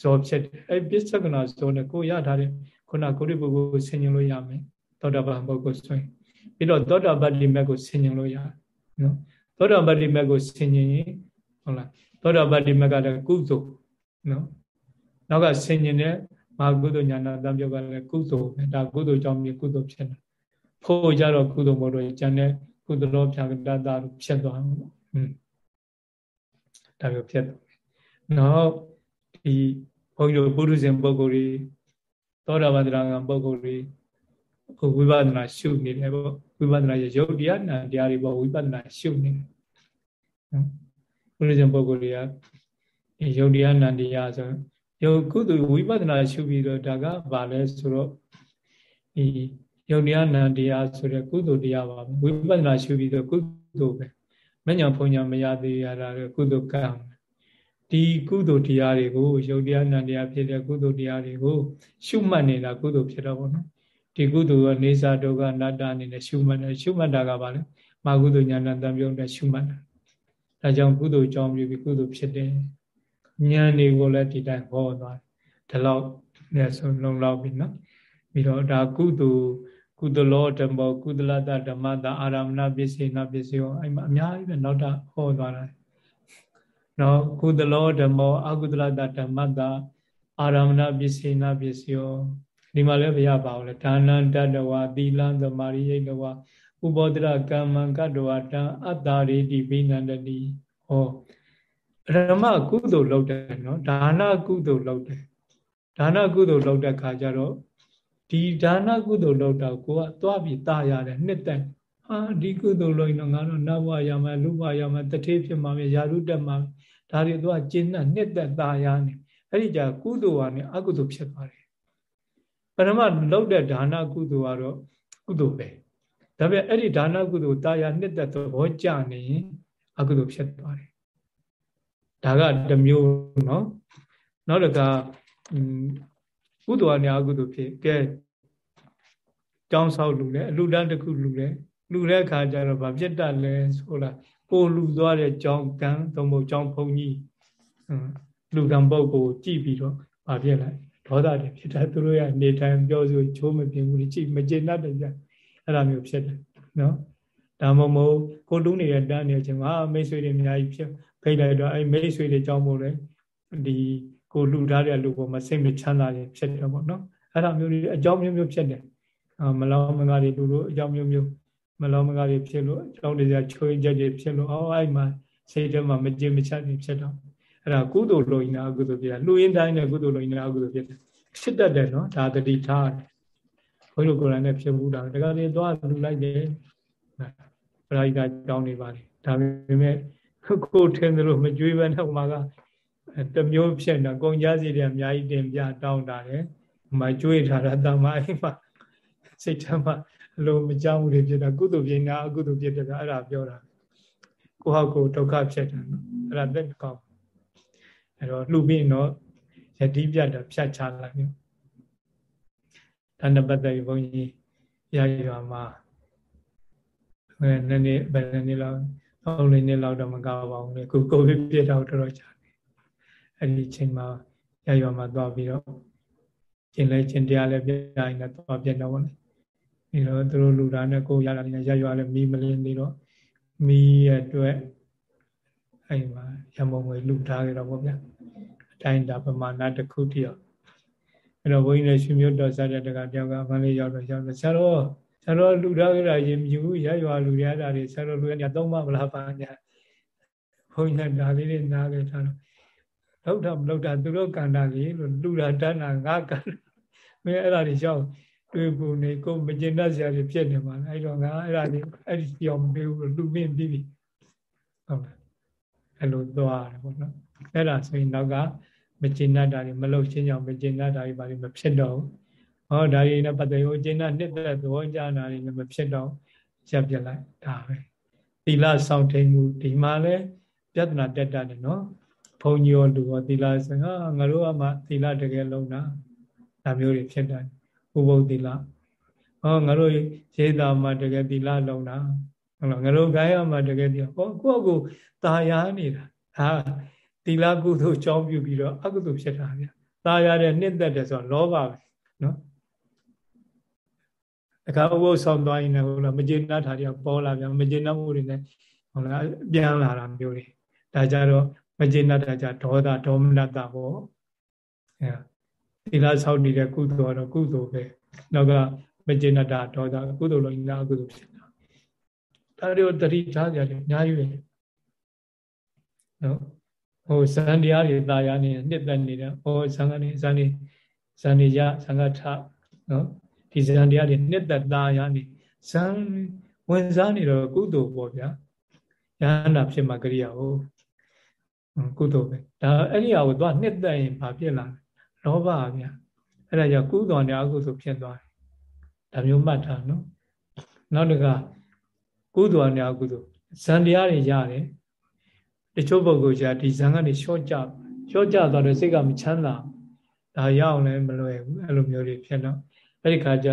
ဇောဖြစ်တယ်အဲပစ္ဆကနာဇောနဲ့ကိုရထားတဲ့ခုနကိုရိပုဂ္ဂိုလ်ကိုဆင်ញင်လို့ရမယ်သောတာပန်ပုဂ္ဂိုလ်ဆိုရင်ပြီးတော့သောတာပတ္တိမက်ကိုဆင်ញင်လို့ရတယ်နော်သောတာပတ္တိမက်ကိုဆင်ញင်ရင်ဟုတ်လားသောတာပတ္တိမက်ကလည်းကုသိုလ်နော်နောက်ကဆင်ញင်တဲ့မဟာကုသိုလ်ညာနာတံပြုတ်ကလည်းကုသိုလ်ပဲဒါကုသိုလ်ကြောင့်မြေကုသိုလ်ဖြစ်တယ် ဖို့ကြတော့ကုသိုလ်မဟုတ်တော့ကျန်တဲ့ကုသိုလ်တော်ဖြာကတတာဖြစ်သွားမှာပေါ့อืมဒါမျိုးဖြစ်သွားနောက်ဒီဘုန်းကြီးတို့ပုရုဇဉ်ပုဂ္ဂိုလ်တွေသောတာပန်တရာကပုဂ္ဂိုလ်တွေဟိုဝိပဿနာရှုနေတယ်ပေါ့ဝိပဿနာရုပ်တရားနာတရားတွေပေါ့ဝိပဿနာရှုနေတယ်နော်ပုရုဇဉ်ပုဂ္ဂိုလ်တွေကရုပ်တရားနာတရားဆိုရုပ်ကုသိုလ်ဝိပဿနာရှုပြီးတော့ဒါကဘာလဲဆိုတော့ဒီ ယုံတရားနံတရားဆိုတဲ့ကုသိုလ်တရားပါပဲဝိပဿနာရှုပြီးတော့ကုသိုလ်ပဲမညာဖုန်ညာမရသေးရတာကုသိုလ်ကံဒီကုသိုလ်တရားတွေကိုယုံတရားနံတရားဖြစ်တဲ့ကုသိုလ်တရားတွေကိုရှုမှတ်နေတာကုသိုလ်ဖြစ်တော့ဗောနော်ဒီကုသိုလ်ကနေစာဒုက္ခအနတ္တအနေနဲ့ရှုမှတ်တယ်ရှုမှတ်တာကဘာလဲမာကုသိုလ်ညာဏတံပြုံးတဲ့ရှုမှတ်တာဒါကြောင့်ကုသိုလ်ကြောင့်ပြုပြီးကုသိုလ်ဖြစ်တယ်ဉာဏ်တွေကိုလည်းဒီတိုင်းဟောသွားတယ်ဒီလောက်နဲ့ဆိုလုံလောက်ပြီနော်ပြီးတော့ဒါကုသိုလ် ကုသလောဓမ္မောကုသလတဓမ္မတာအာရမဏပစ္စေနာပစ္စယောအဲ့မှာအများကြီးပဲနောက်တာဟောသွားတာနော်ကုသလောဓမ္မောအကုသလတဓမ္မတာအာရမဏပစ္စေနာပစ္စယောဒီမှာလည်းဘုရားပါအောင်လေဒါနံတတဝသီလံသမာရိယိတဝဥပောဒရကမ္မံကတ္တဝတံအတ္တာရိတိဘိနန္တတိဟောဓမ္မကုသိုလ်လုပ်တယ်နော်ဒါနကုသိုလ်လုပ်တယ်ဒါနကုသိုလ်လုပ်တဲ့ခါကျတော့ ဒီဒါနကုသိုလ်လုပ်တာကိုကသွားပြီးตาရတယ်နှစ်သက်ဟာဒီကုသိုလ်လုပ်ရင်တော့ငါတို့နတ်ဘဝရမယ်လူဘဝရမယ်တထေးဖြစ်မှာမယ်ယာရုတက်မှာဒါတွေသွားကျင့်တဲ့နှစ်သက်ตาရနေအဲ့ဒီကြကုသိုလ်ကနေအကုသိုလ်ဖြစ်သွားတယ်ပရမလုပ်တဲ့ဒါနကုသိုလ်ကတော့ကုသိုလ်ပဲဒါပေမဲ့အဲ့ဒီဒါနကုသိုလ်ตาရနှစ်သက်သဘောကြနေရင်အကုသိုလ်ဖြစ်သွားတယ်ဒါကတစ်မျိုးเนาะနောက်တစ်ခါ ကုသိုလ်အနေအကုသိုလ်ဖြစ်ကဲကြောင်းဆောက်လူလဲအလူတန်းတစ်ခုလူလဲလူတဲ့အခါကျတော့ဗာပြတ်တတ်လဲဆိုလားကိုလူသွားတဲ့ကြောင်းကံသုံးဖို့ကြောင်းဖုံကြီးလူကံပုတ်ကိုကြည့်ပြီးတော့ဗာပြက်လိုက်ဒေါသတွေဖြစ်တာသူတို့ရနေထိုင်ပြောဆိုချိုးမပြင်းဘူးကြည့်မကျေနပ်တယ်ကြအဲ့လိုမျိုးဖြစ်တယ်နော်ဒါမှမဟုတ်ကိုလူနေတဲ့တန်းနေချင်းမှာမိတ်ဆွေတွေအများကြီးဖြစ်ဖိတ်လိုက်တော့အဲ့မိတ်ဆွေတွေကြောင်းမို့လဲဒီ ကိုလူထားတဲ့လူပေါ်မှာစိတ်မချမ်းသာတွေဖြစ်တယ်ပေါ့နော်အဲ့ဒါမျိုးတွေအကြောင်းမျိုးမျိုးဖြစ်တယ်မလောမငါတွေလူတို့အကြောင်းမျိုးမျိုးမလောမငါတွေဖြစ်လို့အကြောင်းတရားချွေးချက်တွေဖြစ်လို့အော်အဲ့မှာစိတ်ထဲမှာမကြင်မချတွေဖြစ်တော့အဲ့ဒါကုသိုလ်လိုရင်အကုသိုလ်ပြလူရင်းတိုင်းနဲ့ကုသိုလ်လိုရင်အကုသိုလ်ဖြစ်တယ်ဖြစ်တတ်တယ်နော်ဒါတတိထားတယ်ဘုန်းကြီးကိုယ်တိုင်နဲ့ဖြစ်ဘူးတာတကယ်လို့သွားလူလိုက်တယ်ပရိဒါကြောင်းနေပါလေဒါပေမဲ့ကိုထင်တယ်လို့မကြွေးပဲနဲ့ဟိုမှာက တမျိုးဖြစ်နေကုန်ကြစီတွေအများကြီးတင်ပြတောင်းတာတယ်မကျွေးထားတာတမအိမ်မှာစိတ်ထဲမှာအလိုမကြောက်ဘူးတွေဖြစ်တာကုသိုလ်ပြင်းတာအကုသိုလ်ဖြစ်တယ်အဲ့ဒါပြောတာကိုဟောက်ကိုဒုက္ခဖြစ်တယ်နော်အဲ့ဒါသိကောင်းအဲ့တော့လှူပြီးတော့ယတိပြတ်တာဖြတ်ချလိုက်မျိုးဒါနဲ့ပတ်သက်ပြီးဘုန်းကြီးရရွာမှာအဲနည်းနည်းဘယ်နည်းလောက်သုံးလေးနှစ်လောက်တော့မကောက်ပါဘူးလေခုကိုဗစ်ပြစ်တော့တော်တော်ကြာနေ အဲ့ဒီချိန်မှာရရွာမှာသွားပြီးတော့ကျင်လဲကျင်တရားလဲပြတိုင်းနဲ့သွားပြတော့ဗောလေပြီးတော့သူတို့လူသားနဲ့ကိုရလာနေရရွာလဲမီးမလင်းသေးတော့မီးရဲ့အတွက်အဲ့မှာရမုံငွေလူထားကြတော့ဗောဗျာအတိုင်းဒါပမာဏတစ်ခုတည်းရောအဲ့တော့ဘုန်းကြီးလည်းရှင်မြို့တော်စားတဲ့တကတယောက်ကမလေးရောက်တော့ရောက်တော့ဆရာတော်ဆရာတော်လူထားကြတာရင်မြူရရွာလူရတာတွေဆရာတော်လူရညာသုံးမမလားပါညာဘုန်းကြီးလည်းဒါလေးတွေနားခဲ့ထားတော့ လောက်တာမလောက်တာသူတို့ကန္တာလေးလို့လူတာတန်းတာငါကန္တာမင်းအဲ့ဒါတွေရှောက်တွေ့ဘူးနေကိုမကျင်တတ်စရာတွေဖြစ်နေမှာအဲ့တော့ငါအဲ့ဒါတွေအဲ့ဒီပြောင်းမပေးဘူးလူမင်းပြီးပြီဟုတ်လားအဲ့လိုသွားတယ်ပေါ့နော်အဲ့ဒါဆိုရင်နောက်ကမကျင်တတ်တာတွေမလုပ်ချင်းကြောင့်မကျင်တတ်တာတွေဘာတွေမဖြစ်တော့ဘူးဟောဒါတွေနဲ့ပတ်သက်လို့ကျင်တတ်နှစ်သက်သဘောကြတာတွေလည်းမဖြစ်တော့ရပ်ပြလိုက်ဒါပဲသီလဆောင်ထိန်မှုဒီမှာလဲပြဿနာတက်တာတယ်နော် ဘုံကြီးရောလူရောသီလဆိုဟာငါတို့ကမှသီလတကယ်လုံးတာဒါမျိုးတွေဖြစ်တယ်ဥပုသ်သီလဟောငါတို့ရေးတာမှတကယ်သီลလုံးတာဟုတ်လားငါတို့ခိုင်းရမှတကယ်ဒီဟောကိုယ့်ကိုตาယာနေတာဟာသီလကုသိုလ်ကြောင်းပြုပြီးတော့အကုသိုလ်ဖြစ်တာဗျာตาယာတဲ့နှစ်သက်တယ်ဆိုတော့လောဘပဲနော်အခါဥပုသ်ဆောင်သွားရင်လည်းဟုတ်လားမကျေနပ်တာတွေပေါ်လာပြန်မကျေနပ်မှုတွေနဲ့ဟုတ်လားပြန်လာတာမျိုးတွေဒါကြတော့ မကျေနပ်တာကြဒေါသဒေါမနတပေါ့အဲသီလဆောက်နေတဲ့ကုသိုလ်ကတော့ကုသိုလ်ပဲနောက်ကမကျေနပ်တာဒေါသကုသိုလ်လို့ညာအကုသိုလ်ဖြစ်တာဒါတွေကိုတတိထားကြတယ်အများကြီးပဲနော်ဟိုဇန်တရားတွေတာယာနေနှစ်သက်နေတယ်ဟောဇန်ကနေဇန်နေဇန်နေရဇန်ကထနော်ဒီဇန်တရားတွေနှစ်သက်တာယာနေဇန်ဝင်စားနေတော့ကုသိုလ်ပေါ့ဗျာယန္တာဖြစ်မှာကရိယာဟုတ် ကုသိုလ်ပဲဒါအဲ့ဒီဟာကိုသွားနှစ်သက်ရင်ဘာဖြစ်လာလဲလောဘပါဗျာအဲ့ဒါကြောင့်ကုသိုလ်နဲ့အကုသိုလ်ဖြစ်သွားတယ်ဒါမျိုးမှတ်ထားနော်နောက်တစ်ခါကုသိုလ်နဲ့အကုသိုလ်ဇန်တရားတွေရတယ်တချို့ပုဂ္ဂိုလ်じゃဒီဇန်ကနေရှော့ကြရှော့ကြသွားတော့စိတ်ကမချမ်းသာဒါရအောင်လည်းမလွယ်ဘူးအဲ့လိုမျိုးတွေဖြစ်တော့အဲ့ဒီခါကျ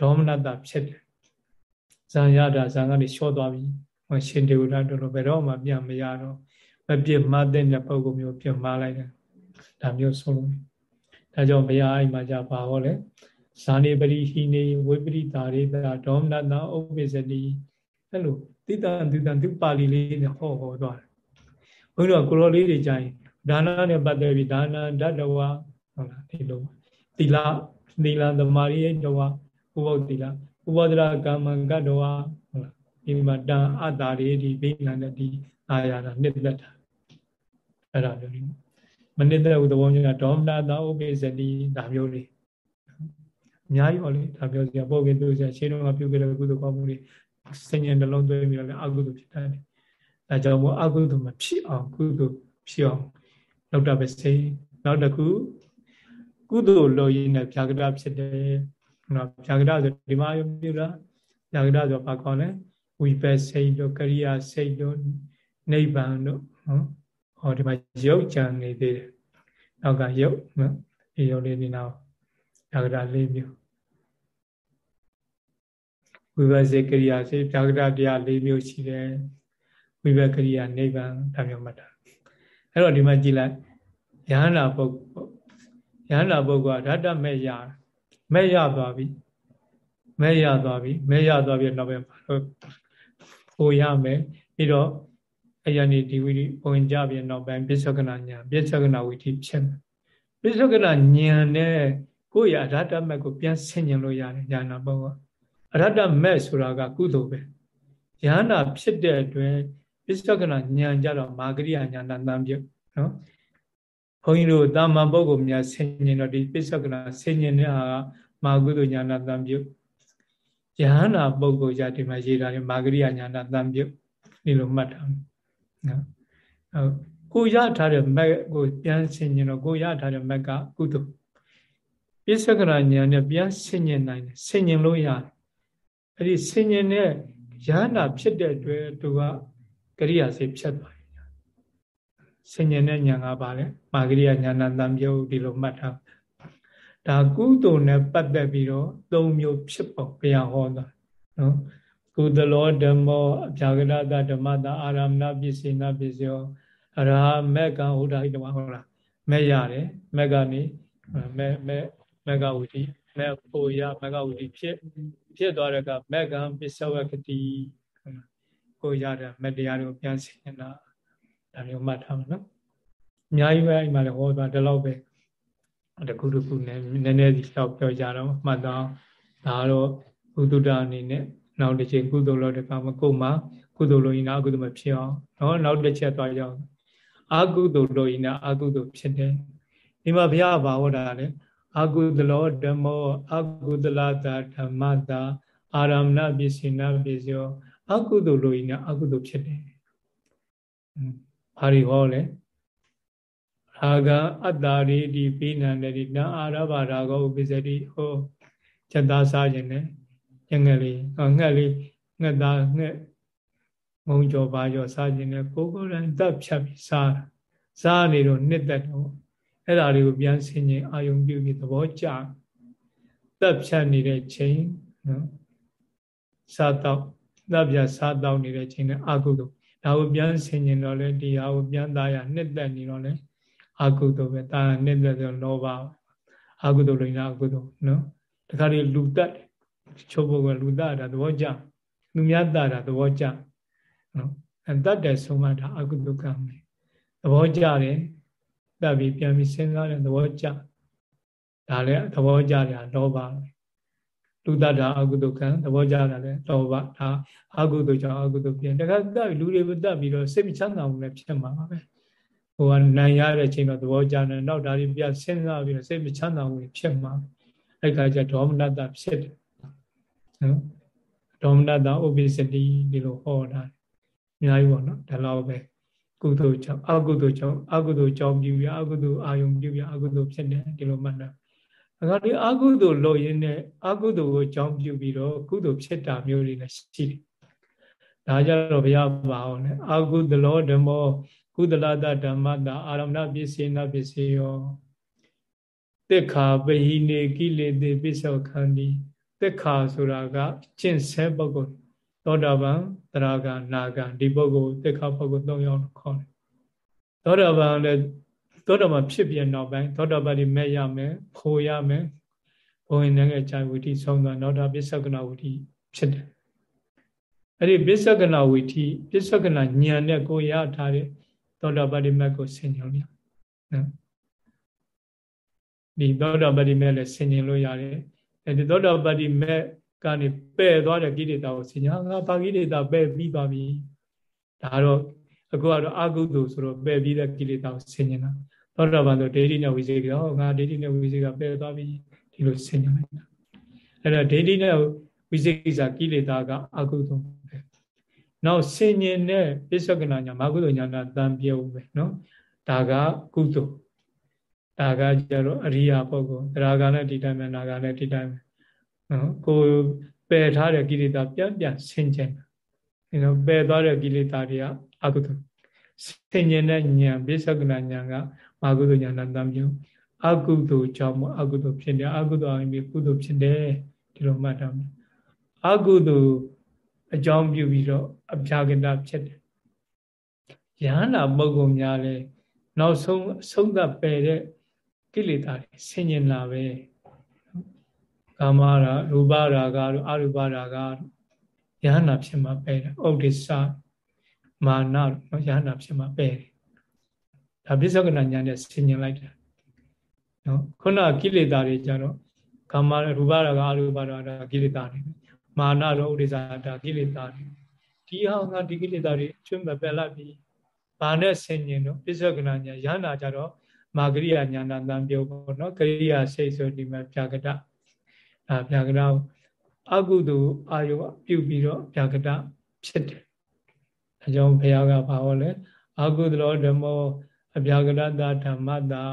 ဒေါမနတဖြစ်တယ်ဇန်ရတာဇန်ကနေရှော့သွားပြီဟောရှင်တေဝရတို့လိုဘယ်တော့မှပြန်မရတော့ မပြစ်မှားတဲ့ပုဂ္ဂိုလ်မျိုးပြစ်မှားလိုက်တယ်ဒါမျိုးဆုံးလို့ဒါကြောင့်ဘုရားအိမ်မှာじゃပါဟောလဲဇာနေပရိဟိနေဝိပရိတာရိတာဒေါမနတဥပ္ပစ္စတိအဲ့လိုတိတံတိတံသူပါဠိလေးနဲ့ဟောဟောသွားတယ်ဘုန်းတော်ကိုရောလေးတွေကြရင်ဒါနနဲ့ပတ်သက်ပြီးဒါနဓာတဝဟုတ်လားဒီလိုသီလသီလသမารိယတဝဥပုသ္တိလဥပဒရာကာမံကတဝဟုတ်လားဒီမှာတန်အတ္တာတွေဒီဘိညာနဲ့ဒီအာရတာနှစ်သက်တာ အဲ့ဒါမျိုးလေးမနစ်တဲ့သဘောမျိုးကဒေါမနတာဥပိစတိဒါမျိုးလေးအများကြီးဟောလေဒါပြောစရာပို့ပြီးသူစရာရှင်းတော့ပြုခဲ့တဲ့ကုသိုလ်ကောင်းမှုတွေစဉ္ညာနှလုံးသွင်းပြီးတော့လည်းအကုသိုလ်ဖြစ်တတ်တယ်။အဲကြောင့်မို့အကုသိုလ်မဖြစ်အောင်ကုသိုလ်ဖြစ်အောင်လောက်တာပဲစိနောက်တစ်ခုကုသိုလ်လို့ရင်းနဲ့ဖြာကရဖြစ်တယ်။နော်ဖြာကရဆိုဒီမှာယုံပြတာဖြာကရဆိုဘာကောင်းလဲဝိပဿစိတ်တို့ကရိယာစိတ်တို့နိဗ္ဗာန်တို့နော် ဟောဒီမှာရုပ်ကြံနေသေးတယ်နောက်ကရုပ်နော်ဒီရုပ်လေးဒီနောက်ဖြာကရလေးမျိုးဝိပဿစိတ်ကရိယာစိတ်ဖြာကရတရားလေးမျိုးရှိတယ်ဝိပကရိယာနိဗ္ဗာန်ဒါမျိုးမှတ်တာအဲ့တော့ဒီမှာကြည်လိုက်ယဟန္တာပုဂ္ဂိုလ်ယဟန္တာပုဂ္ဂိုလ်ကဓာတမဲ့ရမဲ့ရသွားပြီမဲ့ရသွားပြီမဲ့ရသွားပြီနောက်ပဲဟိုရမယ်ပြီးတော့ အဲ့ရနေဒီဝိရိဝင်ကြပြီးနောက်ပိုင်းပစ္ဆကနာညာပစ္ဆကနာဝိတိဖြစ်မယ်ပစ္ဆကနာညာနဲ့ကိုယ့်ရအရတ္တမက်ကိုပြန်ဆင်ញင်လို့ရတယ်ညာနာဘောအရတ္တမက်ဆိုတာကကုသိုလ်ပဲယဟနာဖြစ်တဲ့အတွက်ပစ္ဆကနာညာကြတော့မာဂရိယညာတန်တန်ပြုတ်နော်ဘုန်းကြီးတို့တာမန်ပုဂ္ဂိုလ်များဆင်ញင်တော့ဒီပစ္ဆကနာဆင်ញင်တဲ့ဟာကမာကုသိုလ်ညာတန်ပြုတ်ယဟနာပုဂ္ဂိုလ်ကြဒီမှာရေးထားတယ်မာဂရိယညာတန်ပြုတ်ဒီလိုမှတ်ထားမယ် နော်ကိုရထားတဲ့မက်ကိုပြန်ဆင်ញင်တော့ကိုရထားတဲ့မက်ကကုသိုလ် ပိဿကနာညာနဲ့ပြန်ဆင်ញင်နိုင်တယ်ဆင်ញင်လို့ရတယ်အဲ့ဒီဆင်ញင်တဲ့ရဟန္တာဖြစ်တဲ့အတွက်သူကကရိယာစိတ်ဖြတ်သွားတယ်ဆင်ញင်တဲ့ညာကပါလေမာဂရိယာညာနာတံပြုတ်ဒီလိုမှတ်ထားဒါကုသိုလ်နဲ့ပတ်သက်ပြီးတော့သုံးမျိုးဖြစ်ပေါ်ဘုရားဟောတာနော် ကုသလောဓမ္မောအပြာကရတဓမ္မတာအာရမဏပစ္စေနပစ္စယောအရဟမက်ကဟောတာဟိတမဟုတ်လားမဲ့ရတယ်မက်ကနေမဲ့မဲ့မက်ကဝတိမက်ပိုရမက်ကဝတိဖြစ်ဖြစ်သွားတဲ့ကမက်ကံပစ္စဝကတိကိုရတဲ့မတရားတွေကိုပြန်ဆင်တာဒါမျိုးမှတ်ထားမှာနော်အများကြီးပဲအိမ်မှာလည်းဟောသွားဒီလောက်ပဲတခုတခုနဲ့နည်းနည်းစီတော့ပြောကြတော့မှတ်တော့ဒါတော့ဘုဒ္ဓအနေနဲ့ နောက်တစ်ချိန်ကုသိုလ်လို့တကမကိုမှကုသိုလ်လို့ရင်အကုသိုလ်မဖြစ်အောင်နော်နောက်တစ်ချက်သွားကြအောင်အကုသိုလ်လို့ရင်အကုသိုလ်ဖြစ်တယ်ဒီမှာဘုရားဘာဟောတာလဲအကုသလောဓမ္မောအကုသလတာဓမ္မတာအာရမဏပစ္စေနပစ္စယောအကုသိုလ်လို့ရင်အကုသိုလ်ဖြစ်တယ်ဘာတွေဟောလဲရာဂအတ္တာရိတိပိဏန္တိနာအာရဘရာဂောဥပ္ပဇတိဟောစက်သားစားခြင်းနဲ့ ညငယ်လေးငှက်လေးငှက်သားငှက်မုံကြောပါကြောစားခြင်းနဲ့ကိုယ်ကိုယ်တိုင်တပ်ဖြတ်ပြီးစားစားနေတော့နှစ်သက်တော့အဲ့ဒါတွေကိုပြန်ဆင်ခြင်အာယုံပြုပြီးသဘောကျတပ်ဖြတ်နေတဲ့ချိန်နော်စားတော့တပ်ပြစားတော့နေတဲ့ချိန်နဲ့အာကုသို့ဒါကိုပြန်ဆင်ခြင်တော့လေဒီဟာကိုပြန်သားရနှစ်သက်နေတော့လေအာကုသို့ပဲတာနှစ်သက်ဆိုလောဘအာကုသို့လိမ့်တာအာကုသို့နော်တခါတည်းလူတက် ချုပ်ဖို့ကလူတက်တာသဘောကျလူများတက်တာသဘောကျနော်အတတ်တယ်ဆုံးမတာအာကုသို့ကံပဲသဘောကျတယ်တက်ပြီးပြန်ပြီးစဉ်းစားတဲ့သဘောကျဒါလည်းသဘောကျတယ်လောဘလူတတ်တာအကုသိုလ်ကံသဘောကျတာလည်းလောဘဒါအကုသိုလ်ကြောင့်အကုသိုလ်ပြင်တခါတက်လူတွေတက်ပြီးတော့စိတ်မချမ်းသာဘူးလည်းဖြစ်မှာပါပဲဟိုကနိုင်ရတဲ့ချိန်တော့သဘောကျတယ်နောက်ဒါတွေပြစဉ်းစားပြီးတော့စိတ်မချမ်းသာဘူးဖြစ်မှာအဲ့ခါကျဒေါမနတဖြစ်တယ် နော်ဒေါမနတဥပ္ပစ္စတိဒီလိုဟောတာအများကြီးပေါ့နော်ဒါတော့ပဲကုသိုလ်ကြောင့်အကုသိုလ်ကြောင့်အကုသိုလ်ကြောင့်ပြုရအကုသိုလ်အာယုံပြုရအကုသိုလ်ဖြစ်တယ်ဒီလိုမှတ်တာအခါဒီအကုသိုလ်လို့ရင်းနဲ့အကုသိုလ်ကိုကြောင့်ပြုပြီးတော့ကုသိုလ်ဖြစ်တာမျိုးတွေလည်းရှိတယ်ဒါကြတော့ဘုရားပါအောင်လေအကုသလောဓမ္မောကုသလတဓမ္မတာအာရမဏပစ္စေနပစ္စေယောတက်ခာပဟိနေကိလေသေပစ္စောခန္တီ တက်ခာဆိုတာကကျင့်ဆဲပုဂ္ဂိုလ်သောတာပန်တရာဂနာဂဒီပုဂ္ဂိုလ်တက်ခါပုဂ္ဂိုလ်၃ယောက်ခေါ်တယ်သောတာပန်လည်းသောတာပန်ဖြစ်ပြနောက်ပိုင်းသောတာပန်ဒီမဲ့ရမယ်ဖိုရမယ်ဘုံရင်ငယ်ခြာဝိတိဆုံးသွားနောက်တာပစ္စကနာဝိတိဖြစ်တယ်အဲ့ဒီပစ္စကနာဝိတိပစ္စကနာဉာဏ်နဲ့ကိုရထားတဲ့သောတာပတိမက်ကိုဆင်ញံလို့နော်ဒီသောတာပတိမက်လည်းဆင်ញံလို့ရတယ် အဲဒီသောတာပတိမက်ကနေပယ်သွားတဲ့ကိလေသာကိုဆင်ညာငါဘာကိလေသာပယ်ပြီးသွားပြီဒါတော့အခုကတော့အကုသိုလ်ဆိုတော့ပယ်ပြီးတဲ့ကိလေသာကိုဆင်ညာသောတာပန်ဆိုဒိဋ္ဌိနဲ့ဝိသေကဟောငါဒိဋ္ဌိနဲ့ဝိသေကပယ်သွားပြီဒီလိုဆင်ညာလိုက်တာအဲ့တော့ဒိဋ္ဌိနဲ့ဝိသေကိစ္စကိလေသာကအကုသိုလ်ပဲနောက်ဆင်ញင်တဲ့ပစ္ဆကနာညာမကုသိုလ်ညာနာတန်ပြုံးပဲနော်ဒါကကုသိုလ် ဒါကကျတော့အရိယာပုဂ္ဂိုလ်တရားကလည်းဒီတိုင်းပဲနာကလည်းဒီတိုင်းပဲနော်ကိုပယ်ထားတဲ့ကိလေသာပြန်ပြန်ဆင်ခြင်အဲတော့ပယ်သွားတဲ့ကိလေသာတွေကအကုသိုလ်ဆင်ခြင်တဲ့ဉာဏ်ပိဿကနာဉာဏ်ကမကုသိုလ်ဉာဏ်နဲ့တံပြုအကုသိုလ်ကြောင့်မအကုသိုလ်ဖြစ်တယ်အကုသိုလ်အရင်ကုသိုလ်ဖြစ်တယ်ဒီလိုမှတ်ထားမယ်အကုသိုလ်အကြောင်းပြုပြီးတော့အပြာကတဖြစ်တယ်ယဟနာပုဂ္ဂိုလ်များလဲနောက်ဆုံးဆုံးသက်ပယ်တဲ့ ကိလေသာတွေဆင်ញင်လာပဲကာမရာရူပရာဂတို့အရူပရာဂတို့ယဟနာဖြစ်မှာပဲတယ်ဥဒိစ္စမာနတို့ယဟနာဖြစ်မှာပဲတယ်ဒါပြစ္ဆောကနာညာနဲ့ဆင်ញင်လိုက်တာနော်ခုနကိလေသာတွေကြတော့ကာမရူပရာဂအရူပရာဂကိလေသာတွေမာနတို့ဥဒိစ္စဒါကိလေသာတွေဒီဟာကဒီကိလေသာတွေကျွတ်မပယ်လိုက်ပြီဘာနဲ့ဆင်ញင်တော့ပြစ္ဆောကနာညာယဟနာကြတော့ မာဂရိယညာနာတံပြောပေါ့နော်ကရိယာစိတ်ဆိုဒီမှာပြာကတအာဗျာကရအကုသိုလ်အာယုပြုပြီးတော့ဗျာကတဖြစ်တယ်။အကြောင်းဘုရားကဘာဟောလဲအကုသလောဓမ္မောအဗျာကရတဓမ္မတာ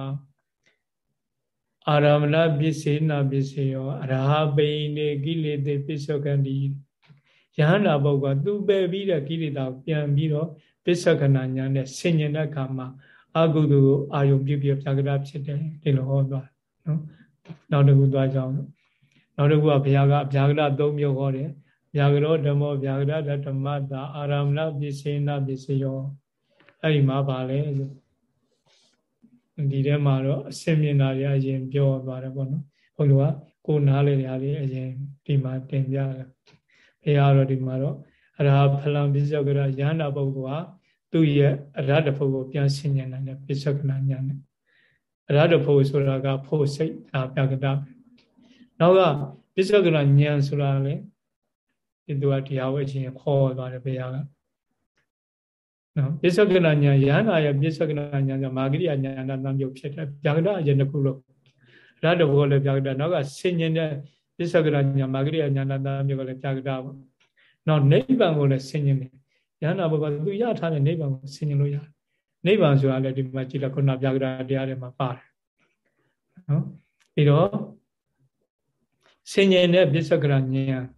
အာရမဏပစ္စေနာပစ္စေယောအရဟပိနေကိလေသေပစ္စောကန္တိယဟန္တာပုဂ္ဂိုလ်သူပယ်ပြီးတဲ့ကိလေသာပြန်ပြီးတော့ပစ္ဆကနာညာနဲ့ဆင်ញင်တဲ့အခါမှာ အကုသိုလ်ကိုအာယုံပြုပြီးပြာကရဖြစ်တယ်ဒီလိုဟောသွားနော်နောက်တစ်ခုသွားကြအောင်နောက်တစ်ခုကဘုရားကဗျာကရ၃မျိုးဟောတယ်ဗျာကရောဓမ္မောဗျာကရဓမ္မတာအာရမဏပစ္စေနာပစ္စယောအဲ့ဒီမှာပါလဲဒီထဲမှာတော့အစင်မြင်တာတွေအရင်ပြောသွားတယ်ပေါ့နော်ဘုရားကကိုနားလေနေရာလေးအရင်ဒီမှာတင်ပြတယ်ဘုရားတော့ဒီမှာတော့အရာဖလံပစ္စယကရယန္တာပုဂ္ဂိုလ်ဟာ သူ့ရဲ့အရတဖို့ကိုပြန်ဆင်ញံနိုင်တဲ့ပစ္စကနာညာနဲ့အရတဖို့ဆိုတာကဖို့စိတ်ဒါပြကတာနောက်ကပစ္စကနာညာဆိုတာလေဒီသူကတရားဝဲချင်းခေါ်သွားတယ်ဘုရားကနော်ပစ္စကနာညာယန္တာရဲ့ပစ္စကနာညာကမာဂရိယညာနာတမျိုးဖြစ်တယ်ပြကတာအရင်တစ်ခုလို့အရတဖို့လည်းပြကတာနောက်ကဆင်ញံတဲ့ပစ္စကနာညာမာဂရိယညာနာတမျိုးကလည်းပြကတာပေါ့နောက်နိဗ္ဗာန်ကိုလည်းဆင်ញံတယ် ယန္တာဘုရားသူရထားတဲ့နိဗ္ဗာန်ကိုဆင်ញင်လို့ရတယ်နိဗ္ဗာန်ဆိုတာလည်းဒီမှာကြည့်လိုက်ခုနပြကြတာတရားတွေမှာပါတယ်နော်ပြီးတော့ဆင်ញင်တဲ့ပစ္စကရဉာဏ်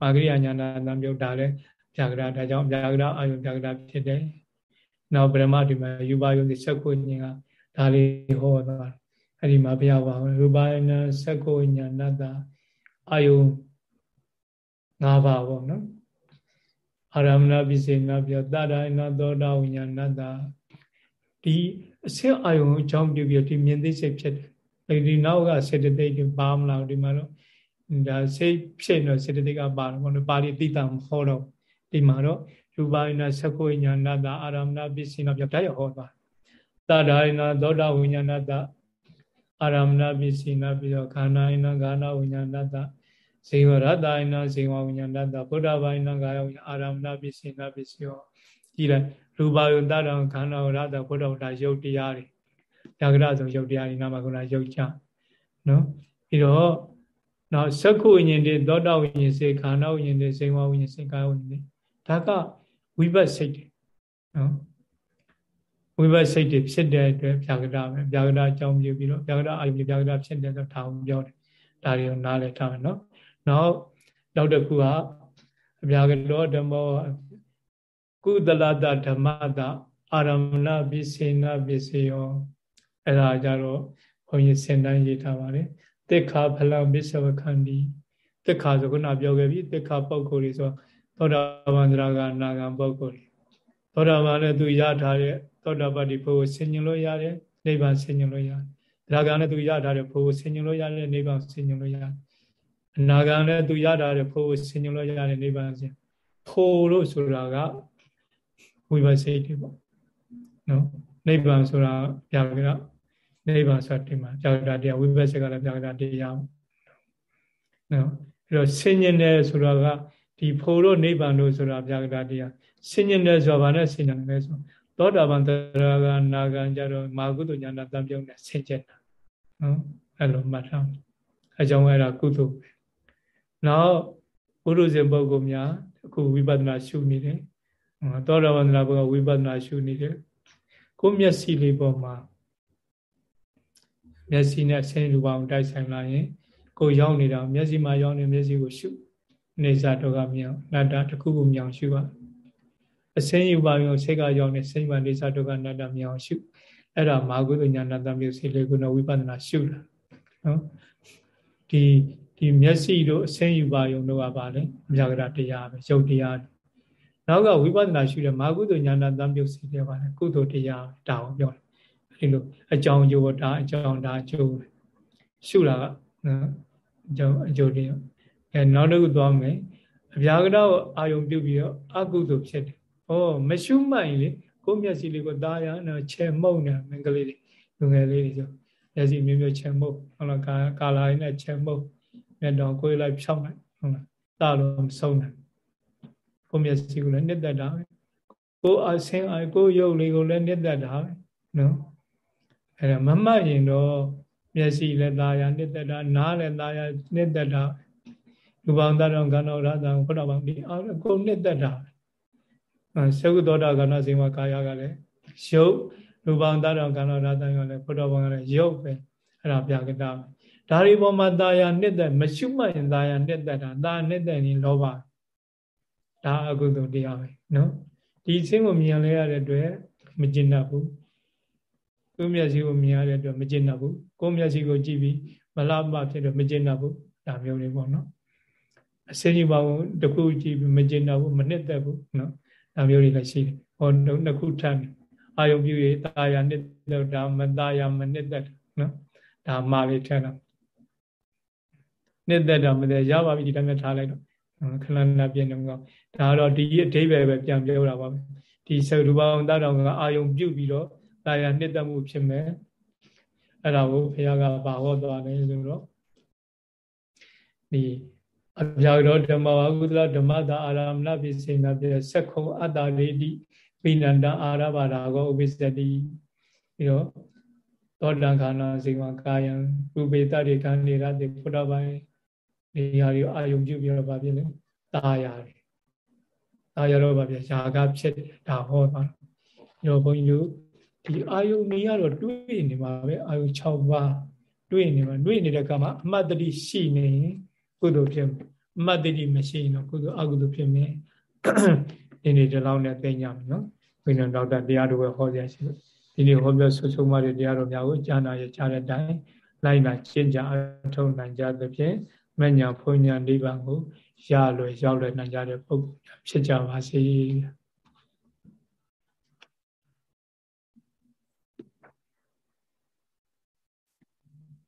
မာဂရိယဉာဏ်နာမြုပ်တာလည်းပြကြတာဒါကြောင့်ပြကြတာအာယုပြကြတာဖြစ်တယ်နောက်ဗြဟ္မဒီမှာယူပါယုံဒီစက္ကုဉာဏ်ကဒါလေးဟောသွားအဲ့ဒီမှာဘုရားပါရူပါယနာစက္ကုဉာဏ်နတ္တအာယု၅ပါးပေါ့နော် အာရမဏပိစေနာပြတရဏသောတာဝိညာဏတ္တဒီအစစ်အာယုံအကြောင်းပြုပြီးဒီမြင်သိစိတ်ဖြစ်တယ်အဲဒီနောက်ကစေတသိက်တွေပါမလားဒီမှာတော့ဒါစိတ်ဖြစ်တော့စေတသိက်ကပါတယ်ဘောလို့ပါဠိတိတံမဟောတော့ဒီမှာတော့ရူပယနာသက္ကိုဝိညာဏတ္တအာရမဏပိစေနာပြဒါရဟောသွားတရဏသောတာဝိညာဏတ္တအာရမဏပိစေနာပြီးတော့ခန္ဓာယနာခန္ဓာဝိညာဏတ္တ ဇေဝရတယနာဇေဝဝိညာဏတ္တဗုဒ္ဓဘာယနာကာယဝိညာအာရမဏပစ္စေနာပစ္စယောကြည်လိုက်ရူပါယုတတံခန္ဓာဝရတဘုဒ္ဓဝတ္တယုတ်တရားတွေယာကရဆိုယုတ်တရားတွေနာမကုဏယုတ်ချနော်ပြီးတော့နောက်သက္ခုဝိညာဉ်တွေသောတာဝိညာဉ်စေခန္ဓာဝိညာဉ်တွေဇေဝဝိညာဉ်စေကာယဝိညာဉ်တွေဒါကဝိဘတ်စိတ်တွေနော်ဝိဘတ်စိတ်တွေဖြစ်တဲ့အတွက်ဗျာကရပဲဗျာကရအကြောင်းပြုပြီးတော့ဗျာကရအာယုဗျာကရဖြစ်တဲ့ဆိုဒါကိုပြောတယ်ဒါတွေကိုနားလည်ထားမယ်နော် နောက်နောက်တစ်ခုကအဗျာကတောဓမ္မောကုသလတဓမ္မတအာရမဏပိစေနပိစေယောအဲ့ဒါကြတော့ဘုန်းကြီးစင်တန်းရေးထားပါတယ်တိခါဖလံပိစဝခန္တီတိခါဆိုခုနပြောခဲ့ပြီတိခါပုဂ္ဂိုလ်တွေဆိုသောတာပန်သရဂနာဂံပုဂ္ဂိုလ်တွေသောတာပန်နဲ့သူရထားတဲ့သောတာပတ္တိဘုရားဆင်ញင်လို့ရတယ်နိဗ္ဗာန်ဆင်ញင်လို့ရတယ်သရဂံနဲ့သူရထားတဲ့ဘုရားဆင်ញင်လို့ရတယ်နိဗ္ဗာန်ဆင်ញင်လို့ရတယ် အနာဂံနဲ့သူရတာတဲ့ဖို့ဆင်ញလို့ရတဲ့နိဗ္ဗာန်စဉ်ဖို့လို့ဆိုတာကဝိပဿစိတ်တွေပေါ့နော်နိဗ္ဗာန်ဆိုတာပြာကရနိဗ္ဗာန်ဆိုတာဒီမှာပြာကရတရားဝိပဿကလည်းပြာကရတရားနော်အဲ့တော့ဆင်ញတယ်ဆိုတာကဒီဖို့လို့နိဗ္ဗာန်လို့ဆိုတာပြာကရတရားဆင်ញတယ်ဆိုတာဘာနဲ့ဆင်ញတယ်လဲဆိုသောတာပန်တရားကနာဂံကြတော့မာကုတ္တညာနာတံပြုံးနဲ့ဆင်ញတာနော်အဲ့လိုမှတ်ထားအကြောင်းအဲ့ဒါကုသိုလ်ပဲ နောက်ဘုရုဇဉ်ပုဂ္ဂိုလ်များအခုဝိပဿနာရှုနေတယ်သောတာပန်နာဘုရားဝိပဿနာရှုနေတယ်ကိုမျက်စိလေးပေါ်မှာမျက်စိနဲ့ဆင်းလူပေါင်းတိုက်ဆိုင်လာရင် ကိုရောက်နေတာမျက်စိမှာရောက်နေမျက်စိကိုရှုနေစာတော့ကမြောင်နတ္တတစ်ခုခုမြောင်ရှုပါအစင်းယူပါမျိုးစိတ်ကရောက်နေစိတ်မှနေစာတော့ကနတ္တမြောင်ရှုအဲ့ဒါမာဂုတညာနတ္တမျိုးစိတ်လေးကုဏဝိပဿနာရှုတာနော်ဒီ ဒီမျက်စိတို့အဆင်းယူပါယုံတို့ကပါလေအမြာကရတရားပဲရုပ်တရားနောက်ကဝိပဿနာရှုတဲ့မာကုသိုလ်ဉာဏ်တံပြုတ်စီတယ်ပါလေကုသိုလ်တရားဒါကိုပြောတယ်အဲဒီလိုအကြောင်းကျိုးဒါအကြောင်းဒါကျိုးရှုတာကနော်အကြောင်းအကျိုးတရားအဲနောက်တစ်ခုသွားမယ်အဗျာကရကိုအာယုံပြုတ်ပြီးတော့အကုသိုလ်ဖြစ်တယ်ဩမရှုမှန်လေကိုမျက်စိလေးကိုตาရနော်ချေမှုန့်နေမင်္ဂလေးတွေလူငယ်လေးတွေဆိုမျက်စိမျိုးမျိုးချေမှုန့်ဟုတ်လားကာကာလာရင်းနဲ့ချေမှုန့် မျက်တော်ကိုယ်လိုက်ဖြောင်းလိုက်ဟုတ်လားတာလို့မဆုံးနိုင်ကိုမျက်စိကိုလည်းနှစ်သက်တာပဲကိုအဆင်းအကိုရုပ်လေးကိုလည်းနှစ်သက်တာပဲနော်အဲ့ဒါမမှတ်ရင်တော့မျက်စိလည်းตาရနှစ်သက်တာနားလည်းตาရနှစ်သက်တာလူပေါင်းသားတော်ကဏ္ဍရသံဘုရားပေါင်းဒီအကုန်နှစ်သက်တာအဲသကုသောတာကဏ္ဍဇေဝကာယကလည်းရုပ်လူပေါင်းသားတော်ကဏ္ဍရသံကလည်းဘုရားပေါင်းကလည်းရုပ်ပဲအဲ့ဒါပြကတာပဲ ဒါတွေပေါ်မှာตาယာနှစ်သက်မရှုမှတ်ရင်ตาယာနှစ်သက်တာตาနှစ်သက်ရင်လောဘဒါအကုသိုလ်တရားပဲနော်ဒီအင်းကိုမြင်လဲရတဲ့အတွက်မကျင်တတ်ဘူးသူ့မျက်စိကိုမြင်ရတဲ့အတွက်မကျင်တတ်ဘူးကိုယ်မျက်စိကိုကြည့်ပြီးမလားမဖြစ်တော့မကျင်တတ်ဘူးဒါမျိုးတွေပေါ့နော်အစင်းကြီးပါဘူးတခုကြည့်ပြီးမကျင်တတ်ဘူးမနှစ်သက်ဘူးနော်ဒါမျိုးတွေလည်းရှိတယ်ဟောနှစ်ခုထပ်အာယုပြုရေးတာယာနှစ်သက်တာမတာယာမနှစ်သက်နော်ဒါမှလေးထက်တော့ နှစ်သက်တာမသက်ရပါပြီဒီတိုင်းပဲထားလိုက်တော့ခဏနာပြင်းတော့ဒါတော့ဒီအဓိပ္ပာယ်ပဲပြန်ပြောတာပါပဲဒီသရူပအောင်တတော်ကအာယုံပြုတ်ပြီးတော့တာယာနှစ်သက်မှုဖြစ်မယ်အဲ့ဒါကိုဘုရားကဘာဟောသွားလဲဆိုတော့ဒီအပြာရောဓမ္မဝကုသလဓမ္မတာအာရမဏပိစိဏပြစက္ခုံအတ္တရေတိပိဏန္တအာရဘာရာကောဥပိစတိပြီးတော့သောတံခါနာစေဝကာယံရူပေတရိကံနေရတိဘုဒ္ဓဘာယ နေရာတွေအာယုံပြုပြီးတော့ဗာပြလဲတာယာတယ်တာယာတော့ဗာပြယာကဖြစ်ဒါဟောတာရောဘုန်းကြီးတို့ဒီအာယုံနေရတော့တွေးနေမှာပဲအာယုံ6ပါးတွေးနေမှာတွေးနေတဲ့ကမှာအမှတ်တတိရှိနေရင်ကုသိုလ်ဖြစ်အမှတ်တတိမရှိရင်တော့ကုသိုလ်အကုသိုလ်ဖြစ်မယ်ဒီနေ့ဒီလောက်နဲ့သိကြမယ်နော်ဘုရားဒေါက်တာတရားတော်ပဲဟောကြရှိလို့ဒီနေ့ဟောပြောဆွဆုံးမတဲ့တရားတော်များကိုကြားနာရကြားတဲ့အတိုင်းလိုက်နာရှင်းကြအထောက်နိုင်ကြသဖြင့် မညာဖွညာနိဗ္ဗာန်ကိုရလွယ်ရောက်လွယ်နိုင်ကြတဲ့ပုဂ္ဂိုလ်ဖြစ်ကြပါစေ။